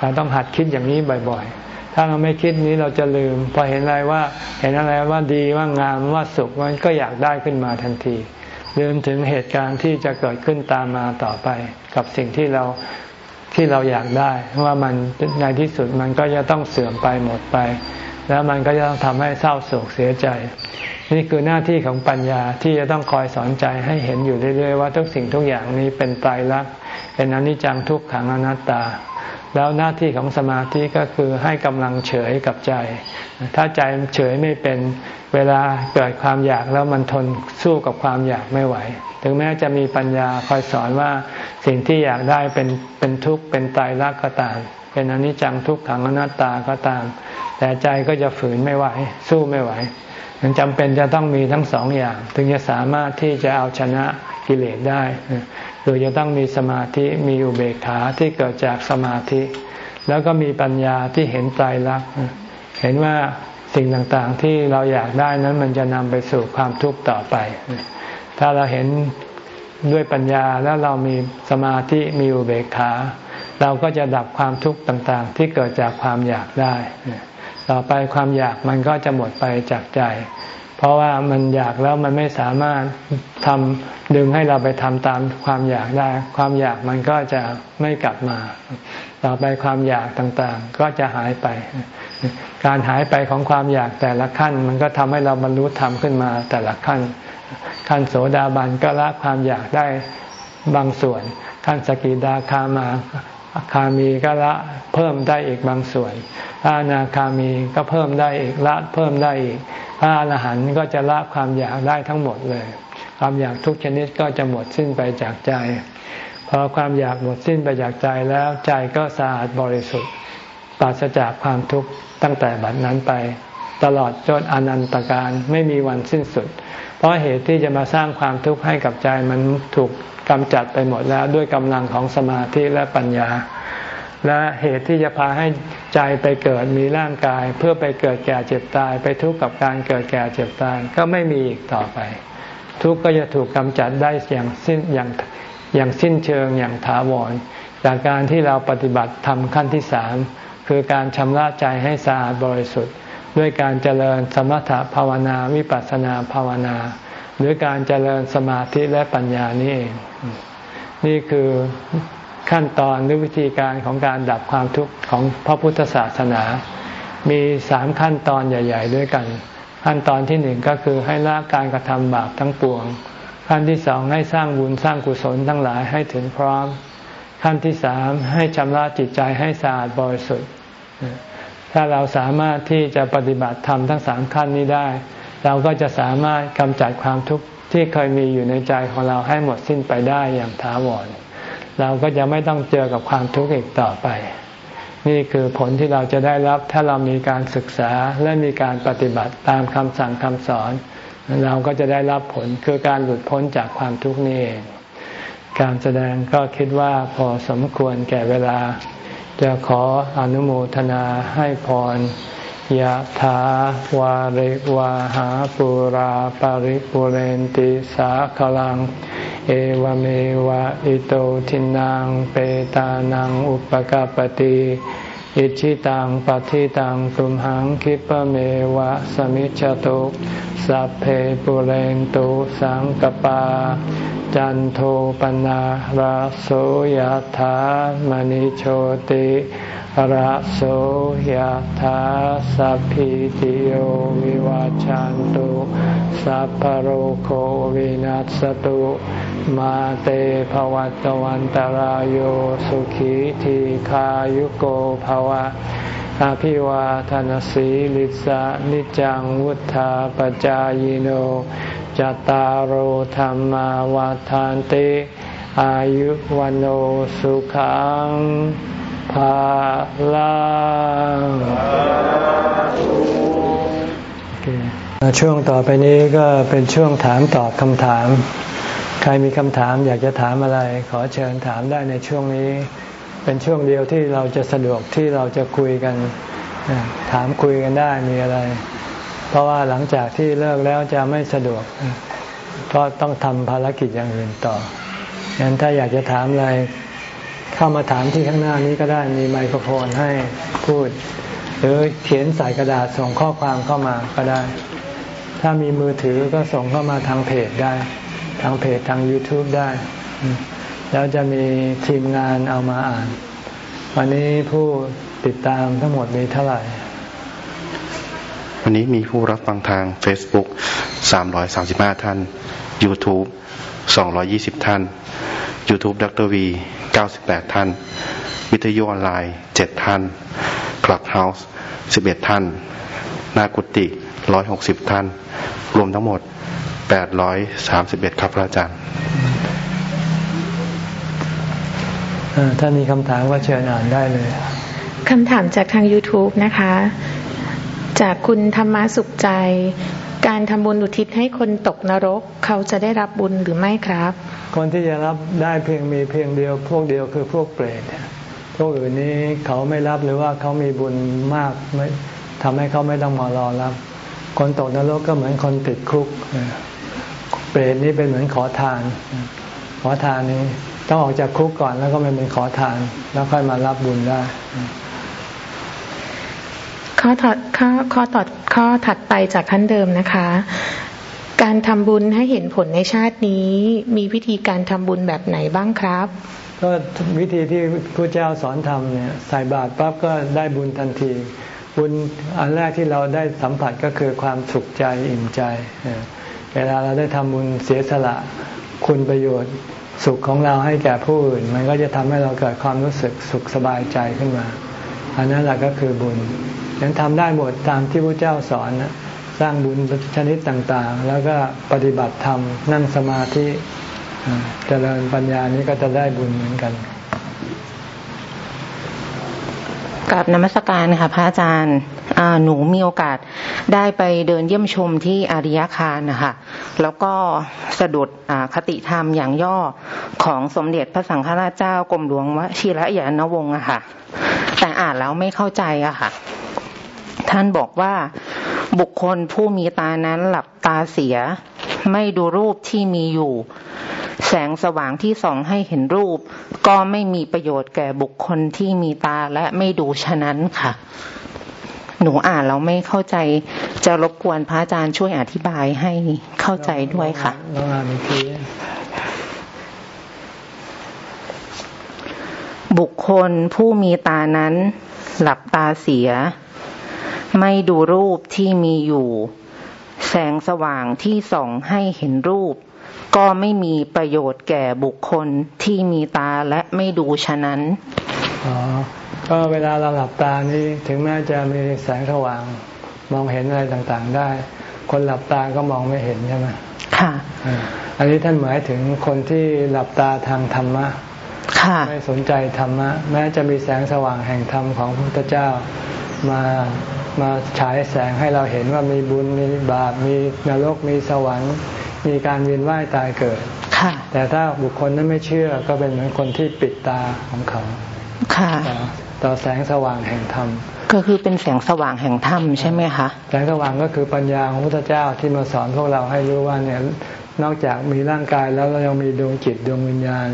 [SPEAKER 1] เราต้องหัดคิดอย่างนี้บ่อยๆ ถ้าเราไม่คิดนี้เราจะลืม พอเห็นอะไรว่า เห็นอะไรว่าดีว่างามว่าสุขมันก็อยากได้ขึ้นมาทันที ลืมถึงเหตุการณ์ที่จะเกิดขึ้นตามมาต่อไป กับสิ่งที่เรา ที่เราอยากได้ ว่ามันในที่สุดมันก็จะต้องเสื่อมไปหมดไป แล้วมันก็จะต้องทำให้เศร้าโศกเสียใจ นี่คือหน้าที่ของปัญญาที่จะต้องคอยสอนใจให้เห็นอยู่เรื่อยๆว่าทุกสิ่งทุกอย่างนี้เป็นตายรักเป็นอนิจจังทุกขังอนัตตา แล้วหน้าที่ของสมาธิก็คือให้กำลังเฉยกับใจ ถ้าใจเฉยไม่เป็นเวลาเกิดความอยากแล้วมันทนสู้กับความอยากไม่ไหว ถึงแม้จะมีปัญญาคอยสอนว่าสิ่งที่อยากได้เป็นเป็นทุกข์เป็นตายรักก็ตาม เป็นอนิจจังทุกขังอนัตตาก็ตาม แต่ใจก็จะฝืนไม่ไหว สู้ไม่ไหวมันจำเป็นจะต้องมีทั้งสองอย่าง ถึงจะสามารถที่จะเอาชนะกิเลสได้คือจะต้องมีสมาธิมีอุเบกขาที่เกิดจากสมาธิ แล้วก็มีปัญญาที่เห็นใจรักเห็นว่าสิ่งต่างๆที่เราอยากได้นั้นมันจะนำไปสู่ความทุกข์ต่อไป ถ้าเราเห็นด้วยปัญญาแล้วเรามีสมาธิมีอุเบกขา เราก็จะดับความทุกข์ต่างๆ ที่เกิดจากความอยากได้ ต่อไปความอยากมันก็จะหมดไปจากใจ เพราะว่ามันอยากแล้วมันไม่สามารถทำดึงให้เราไปทำตามความอยากได้ ความอยากมันก็จะไม่กลับมา ต่อไปความอยากต่างๆ ก็จะหายไป การหายไปของความอยากแต่ละขั้น มันก็ทำให้เราบรรลุธรรมขึ้นมาแต่ละขั้น ขั้นโสดาบันก็ละความอยากได้บางส่วน ขั้นสกิดาคามาคามีก็ละเพิ่มได้อีกบางส่วนพระอนาคามีก็เพิ่มได้อีกละเพิ่มได้อีกพระอรหันต์ก็จะละความอยากได้ทั้งหมดเลย ความอยากทุกชนิดก็จะหมดสิ้นไปจากใจ พอความอยากหมดสิ้นไปจากใจแล้วใจก็สะอาดบริสุทธิ์ปราศจากความทุกข์ตั้งแต่บัดนั้นไป ตลอดจนอนันตการไม่มีวันสิ้นสุด เพราะเหตุที่จะมาสร้างความทุกข์ให้กับใจมันถูกกำจัดไปหมดแล้วด้วยกำลังของสมาธิและปัญญา และเหตุที่จะพาให้ใจไปเกิดมีร่างกาย เพื่อไปเกิดแก่เจ็บตาย ไปทุกข์กับการเกิดแก่เจ็บตายก็ไม่มีอีกต่อไป ทุกข์ก็จะถูกกำจัดได้อย่างสิ้นอย่างอย่างสิ้นเชิงอย่างถาวร จากการที่เราปฏิบัติทำขั้นที่สามคือการชำระใจให้สะอาดบริสุทธิ์ ด้วยการเจริญสมถภาวนาวิปัสสนาภาวนา หรือการเจริญสมาธิและปัญญานี่เองนี่คือขั้นตอนหรือวิธีการของการดับความทุกข์ของพระพุทธศาสนา มีสามขั้นตอนใหญ่ ๆ ด้วยกัน ขั้นตอนที่หนึ่งก็คือให้ละการกระทำบาปทั้งปวง ขั้นที่สองให้สร้างบุญสร้างกุศลทั้งหลายให้ถึงพร้อม ขั้นที่สามให้ชำระจิตใจให้สะอาดบริสุทธิ์ ถ้าเราสามารถที่จะปฏิบัติธรรมทั้งสามขั้นนี้ได้ เราก็จะสามารถกำจัดความทุกข์ที่เคยมีอยู่ในใจของเราให้หมดสิ้นไปได้อย่างถาวร เราก็จะไม่ต้องเจอกับความทุกข์อีกต่อไป นี่คือผลที่เราจะได้รับถ้าเรามีการศึกษาและมีการปฏิบัติตามคำสั่งคำสอน เราก็จะได้รับผลคือการหลุดพ้นจากความทุกข์นี้เอง การแสดงก็คิดว่าพอสมควรแก่เวลา จะขออนุโมทนาให้พรยะถาวาริวาหาปุราปาริปุเรนติสาขลัง เอวเมวะอิโตทินังเปตานังอุปกาปติ อิชิตังปฏิตังตุมหังคิปเมวะสมิจฉตุสัพเพปุเรนตุสังกปา จันโทปนะราโสยธามณิโชติระโสยธาสัพพิติโยวิวาจันตุสัพพโรโควินัสตุ มาเตภวัตวันตารโยสุขีทีขายุโกภวะอาภิวาทานสีลิสะนิจังวุธาปจายโนจตารโธรรมวาทานติ อายุวันโอสุขังภาลังช่วงต่อไปนี้ก็เป็นช่วงถามตอบคำถาม ใครมีคำถามอยากจะถามอะไร ขอเชิญถามได้ในช่วงนี้ เป็นช่วงเดียวที่เราจะสะดวกที่เราจะคุยกัน ถามคุยกันได้มีอะไร เพราะว่าหลังจากที่เลิกแล้วจะไม่สะดวกเพราะต้องทำภารกิจอย่างอื่นต่องั้นถ้าอยากจะถามอะไร เข้ามาถามที่ข้างหน้านี้ก็ได้มีไมโครโฟนให้พูด หรือเขียนใส่กระดาษส่งข้อความเข้ามาก็ได้ ถ้ามีมือถือก็ส่งเข้ามาทางเพจได้ ทางเพจทาง YouTube ได้ แล้วจะมีทีมงานเอามาอ่าน วันนี้ผู้ติดตามทั้งหมดมีเท่าไหร่
[SPEAKER 2] วันนี้มีผู้รับฟังทาง Facebook 335 ท่าน YouTube 220 ท่าน YouTube ดร V 98 ท่าน วิทยุออนไลน์ 7 ท่านคลับเฮาส์ 11 ท่าน นากุติ 160 ท่าน รวมทั้งหมด 831ครับพระอาจารย์
[SPEAKER 1] ถ้ามีคำถามก็เชิญอ่านได้เลย
[SPEAKER 3] คำถามจากทาง YouTube นะคะ จากคุณธรรมสุขใจ การทำบุญอุทิศให้คนตกนรก เขาจะได้รับบุญหรือไม่ครับ
[SPEAKER 1] คนที่จะรับได้เพียงมีเพียงเดียว พวกเดียวคือพวกเปรตพวกอื่นนี้เขาไม่รับหรือว่าเขามีบุญมากไม่ทำให้เขาไม่ต้องมารอรับ คนตกนรกก็เหมือนคนติดคุก เปรตนี่เป็นเหมือนขอทาน ขอทานนี้ต้องออกจากคุกก่อนแล้วก็มาเป็นขอทาน แล้วค่อยมารับบุญได้
[SPEAKER 3] ข้อถัดข้อข้อต่อข้อถัดไปจากขั้นเดิมนะคะ การทำบุญให้เห็นผลในชาตินี้ มีวิธีการทำบุญแบบไหนบ้างครับ
[SPEAKER 1] ก็วิธีที่พระเจ้าสอนทำเนี่ยใส่บาตรปั๊บก็ได้บุญทันที บุญอันแรกที่เราได้สัมผัสก็คือความสุขใจอิ่มใจ เวลาเราได้ทำบุญเสียสละคุณประโยชน์สุขของเราให้แก่ผู้อื่น มันก็จะทำให้เราเกิดความรู้สึกสุขสบายใจขึ้นมา อันนั้นแหละก็คือบุญยังทำได้หมดตามที่พระเจ้าสอนนะสร้างบุญชนิดต่างๆ แล้วก็ปฏิบัติธรรมนั่งสมาธิเจริญปัญญานี้ก็จะได้บุญเหมือนกัน
[SPEAKER 4] กับนมัสการค่ะพระอาจารย์หนูมีโอกาสได้ไปเดินเยี่ยมชมที่อาริยคารนะคะแล้วก็สะดุดคติธรรมอย่างย่อของสมเด็จพระสังฆราชเจ้ากรมหลวงวชิระยานวงศ์อะค่ะ แต่อ่านแล้วไม่เข้าใจอะค่ะ ท่านบอกว่าบุคคลผู้มีตานั้นหลับตาเสีย ไม่ดูรูปที่มีอยู่ แสงสว่างที่ส่องให้เห็นรูป ก็ไม่มีประโยชน์แก่บุคคลที่มีตาและไม่ดูฉะนั้นค่ะ หนูอ่านแล้วไม่เข้าใจ จะรบกวนพระอาจารย์ช่วยอธิบายให้เข้าใจด้วยค่ะ
[SPEAKER 1] ลองอ่านอีกที
[SPEAKER 4] บุคคลผู้มีตานั้น หลับตาเสีย ไม่ดูรูปที่มีอยู่ แสงสว่างที่ส่องให้เห็นรูป ก็ไม่มีประโยชน์แก่บุคคลที่มีตาและไม่ดูฉะนั้น
[SPEAKER 1] อ๋อก็เวลาเราหลับตานี่ถึงแม้จะมีแสงสว่างมองเห็นอะไรต่างๆได้ คนหลับตาก็มองไม่เห็นใช่ไหม
[SPEAKER 4] ค่ะ
[SPEAKER 1] อ่าอันนี้ท่านหมายถึงคนที่หลับตาทางธรรมะ
[SPEAKER 4] ค่ะ
[SPEAKER 1] ไม่สนใจธรรมะ แม้จะมีแสงสว่างแห่งธรรมของพระพุทธเจ้ามามาฉายแสงให้เราเห็นว่ามีบุญมีบาปมีนรกมีสวรรค์ มีการเวียนว่ายตายเกิด
[SPEAKER 4] ค่ะ
[SPEAKER 1] แต่ถ้าบุคคลนั้นไม่เชื่อก็เป็นเหมือนคนที่ปิดตาของเขา
[SPEAKER 4] ค่ะ
[SPEAKER 1] ต่อต่อแสงสว่างแห่งธรรม
[SPEAKER 4] ก็คือเป็นแสงสว่างแห่งธรรมใช่ไหมคะ
[SPEAKER 1] แสงสว่างก็คือปัญญาของพระพุทธเจ้าที่มาสอนพวกเราให้รู้ว่าเนี่ยนอกจากมีร่างกายแล้วเรายังมีดวงจิตดวงวิญญาณ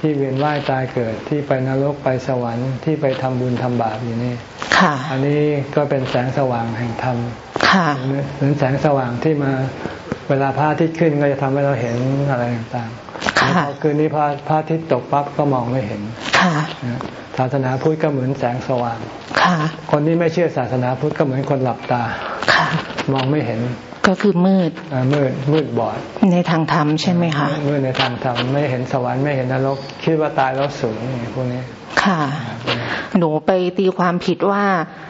[SPEAKER 1] ที่เวียนว่ายตายเกิดที่ไปนรกไปสวรรค์ที่ไปทำบุญทำบาปอยู่นี่
[SPEAKER 4] ค่ะ
[SPEAKER 1] อันนี้ก็เป็นแสงสว่างแห่งธรรม
[SPEAKER 4] ค่ะ
[SPEAKER 1] เหมือนแสงสว่างที่มา เวลาพระอาทิตย์ขึ้นก็จะทำให้เราเห็นอะไรต่างๆ
[SPEAKER 4] ค่ะ
[SPEAKER 1] พอคืนนี้พระพระอาทิตย์ตกปั๊บก็มองไม่เห็น
[SPEAKER 4] ค่ะ
[SPEAKER 1] นะศาสนาพุทธก็เหมือนแสงสว่าง
[SPEAKER 4] ค่ะ
[SPEAKER 1] คนที่ไม่เชื่อศาสนาพุทธก็เหมือนคนหลับตา
[SPEAKER 4] ค่ะ
[SPEAKER 1] มองไม่เห็น
[SPEAKER 4] ก็คือมืด
[SPEAKER 1] อ่ามืดมืดบอด
[SPEAKER 4] ในทางธรรมใช่ไหมคะ
[SPEAKER 1] มืดในทางธรรมไม่เห็นสวรรค์ไม่เห็นนรกคิดว่าตายแล้วสูงอย่างพวกนี้
[SPEAKER 4] ค่ะ หนูไปตีความผิดว่าเอ่อ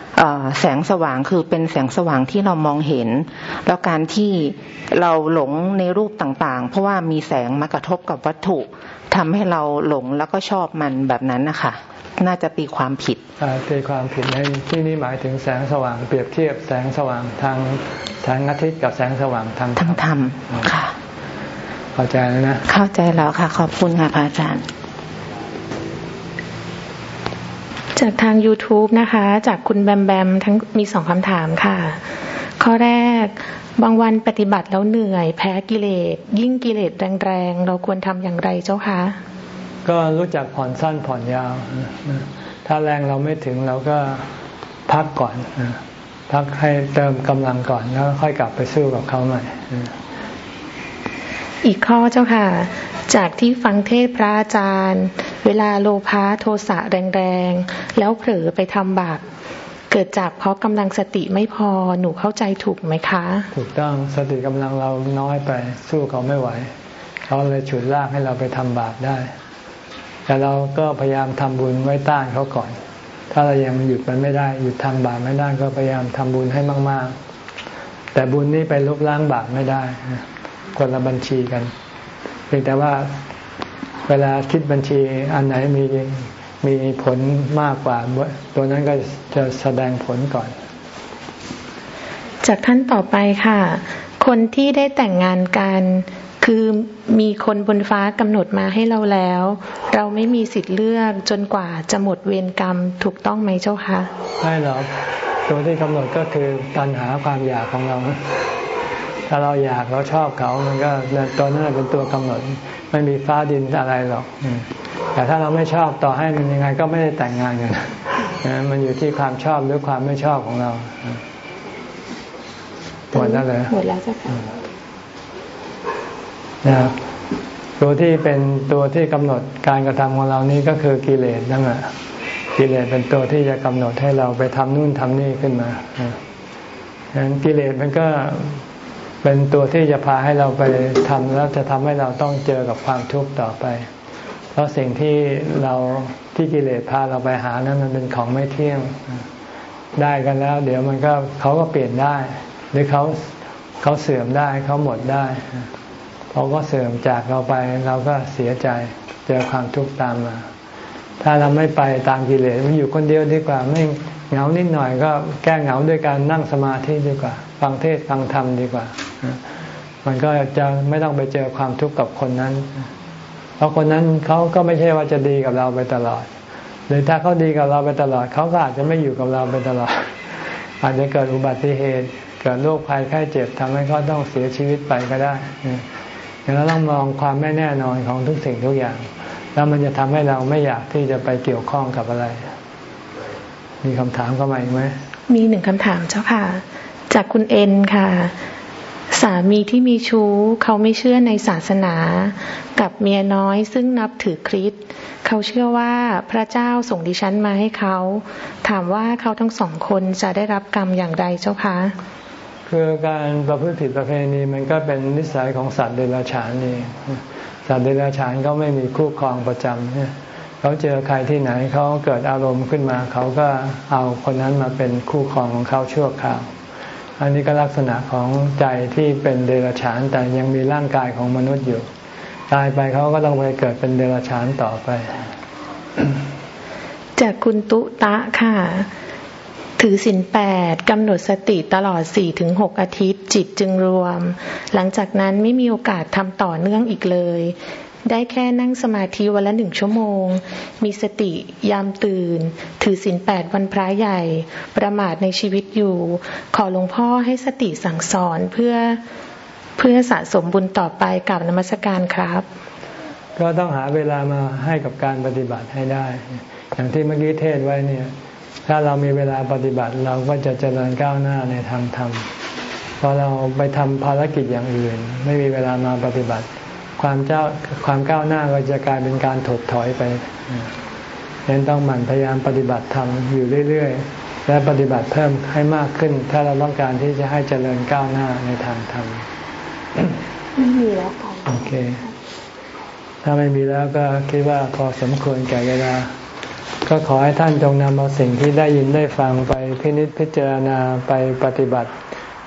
[SPEAKER 4] แสงสว่างคือเป็นแสงสว่างที่เรามองเห็น แล้วการที่เราหลงในรูปต่างๆ เพราะว่ามีแสงมากระทบกับวัตถุทำให้เราหลงแล้วก็ชอบมันแบบนั้นนะคะน่าจะตีความผิด
[SPEAKER 1] อ่าตีความผิดในที่นี้หมายถึงแสงสว่างเปรียบเทียบแสงสว่างทางแสงอาทิตย์กับแสงสว่างทางธร
[SPEAKER 4] ทั้
[SPEAKER 1] รงม
[SPEAKER 4] ธรรมค่ะ
[SPEAKER 1] เข้าใจแล้วนะ
[SPEAKER 4] เข้าใจแล้วค่ะ ขอบคุณค่ะพระอาจารย์
[SPEAKER 3] จากทาง YouTube นะคะ จากคุณแบมแบมทั้งมีสองคำถามค่ะ ข้อแรกบางวันปฏิบัติแล้วเหนื่อย แพ้กิเลส ยิ่งกิเลสแรงๆ เราควรทำอย่างไรเจ้าคะ
[SPEAKER 1] ก็รู้จักผ่อนสั้นผ่อนยาว ถ้าแรงเราไม่ถึงเราก็พักก่อน พักให้เติมกำลังก่อนแล้วค่อยกลับไปสู้กับเขาใหม่
[SPEAKER 3] อีกข้อเจ้าค่ะ จากที่ฟังเทศน์พระอาจารย์ เวลาโลภะโทสะแรงๆ แล้วเผลอไปทำบาปเกิดจากเพราะกำลังสติไม่พอหนูเข้าใจถูกไหมคะ
[SPEAKER 1] ถูกต้องสติกำลังเราน้อยไปสู้เขาไม่ไหวเขาเลยฉุดลากให้เราไปทำบาปได้ แต่เราก็พยายามทำบุญไว้ต้านเขาก่อน ถ้าเรายังหยุดมันไม่ได้ หยุดทำบาปไม่ได้ก็พยายามทำบุญให้มาก ๆ แต่บุญนี้ไปลบล้างบาปไม่ได้คนละบัญชีกันเพียงแต่ว่า เวลาคิดบัญชีอันไหนมีมีผลมากกว่า ตัวนั้นก็จะแสดงผลก่อน
[SPEAKER 3] จากท่านต่อไปค่ะ คนที่ได้แต่งงานกันคือมีคนบนฟ้ากำหนดมาให้เราแล้ว เราไม่มีสิทธิ์เลือกจนกว่าจะหมดเวรกรรมถูกต้องไหมเจ้าคะ
[SPEAKER 1] ไม่หรอกตัวที่กำหนดก็คือตัณหาความอยากของเรา ถ้าเราอยากเราชอบเขามันก็ตัวนั้นเป็นตัวกำหนด ไม่มีฟ้าดินอะไรหรอกอืมแต่ถ้าเราไม่ชอบต่อให้มันยังไงก็ไม่ได้แต่งงานกันนะมันอยู่ที่ความชอบหรือความไม่ชอบของเราหมดแล้วเลย
[SPEAKER 3] หมดแล้วเจ้าค่ะ
[SPEAKER 1] นะครับตัวที่เป็นตัวที่กำหนดการกระทำของเรานี้ก็คือกิเลสนั่นแหละกิเลสเป็นตัวที่จะกำหนดให้เราไปทำนู่นทำนี่ขึ้นมาฉะนั้นกิเลสมันก็ เป็นตัวที่จะพาให้เราไปทำแล้วจะทำให้เราต้องเจอกับความทุกข์ต่อไป เพราะสิ่งที่เราที่กิเลสพาเราไปหานั้นมันเป็นของไม่เที่ยงได้กันแล้ว เดี๋ยวมันก็เขาก็เปลี่ยนได้ หรือเขาเขาเสื่อมได้เขาหมดได้เขาก็เสื่อมจากเราไปเราก็เสียใจเจอความทุกข์ตามมา ถ้าเราไม่ไปตามกิเลสมันอยู่คนเดียวดีกว่าไม่ เหงานิดหน่อยก็แก้เหงาด้วยการนั่งสมาธิดีกว่า ฟังเทศฟังธรรมดีกว่า มันก็จะไม่ต้องไปเจอความทุกข์กับคนนั้น เพราะคนนั้นเขาก็ไม่ใช่ว่าจะดีกับเราไปตลอด หรือถ้าเขาดีกับเราไปตลอดเขาก็อาจจะไม่อยู่กับเราไปตลอด อาจจะเกิดอุบัติเหตุ เกิดโรคภัยไข้เจ็บทำให้เขาต้องเสียชีวิตไปก็ได้ฉเราต้องมองความไม่แน่นอนของทุกสิ่งทุกอย่าง แล้วมันจะทำให้เราไม่อยากที่จะไปเกี่ยวข้องกับอะไร มีคำถามเข้ามาอีกไหม
[SPEAKER 3] มีหนึ่งคำถามเจ้าค่ะ จากคุณเอ็นค่ะ สามีที่มีชู้เขาไม่เชื่อในศาสนา กับเมียน้อยซึ่งนับถือคริสต์เขาเชื่อว่าพระเจ้าส่งดิฉันมาให้เขา ถามว่าเขาทั้งสองคนจะได้รับกรรมอย่างไรเจ้าคะ
[SPEAKER 1] คือการประพฤติผิดประเพณีมันก็เป็นนิสัยของสัตว์เดรัจฉานนี่สัตว์เดรัจฉานเขาไม่มีคู่ครองประจำเนี่ย เขาเจอใครที่ไหนเขาเกิดอารมณ์ขึ้นมา เขาก็เอาคนนั้นมาเป็นคู่ครองของเขาชั่วคราว อันนี้ก็ลักษณะของใจที่เป็นเดรัจฉานแต่ยังมีร่างกายของมนุษย์อยู่ ตายไปเขาก็ต้องไปเกิดเป็นเดรัจฉานต่อไป
[SPEAKER 3] จากคุณตุตะค่ะถือสินแปดกำหนดสติตลอดสี่ถึงหกอาทิตย์ จิตจึงรวม หลังจากนั้นไม่มีโอกาสทำต่อเนื่องอีกเลย ได้แค่นั่งสมาธิวันละหนึ่งชั่วโมง มีสติยามตื่น ถือสินแปดวันพระใหญ่ ประมาทในชีวิตอยู่ ขอหลวงพ่อให้สติสั่งสอนเพื่อเพื่อสะสมบุญต่อไปกับนมัสการครับ
[SPEAKER 1] ก็ต้องหาเวลามาให้กับการปฏิบัติให้ได้ อย่างที่เมื่อกี้เทศไว้เนี่ย ถ้าเรามีเวลาปฏิบัติเราก็จะเจริญก้าวหน้าในทางธรรมพอเราไปทำภารกิจอย่างอื่น ไม่มีเวลามาปฏิบัติ ความเจ้าความก้าวหน้าก็จะกลายเป็นการถดถอยไปฉะนั้นต้องหมั่นพยายามปฏิบัติธรรมอยู่เรื่อยๆ และปฏิบัติเพิ่มให้มากขึ้น ถ้าเราต้องการที่จะให้เจริญก้าวหน้าในทางธรรม
[SPEAKER 3] ไม่มีแล้วค่ะ
[SPEAKER 1] โอเค ถ้าไม่มีแล้วก็คิดว่าพอสมควรแก่เวลา ก็ขอให้ท่านจงนำเอาสิ่งที่ได้ยินได้ฟังไปพินิจพิจารณาไปปฏิบัติเ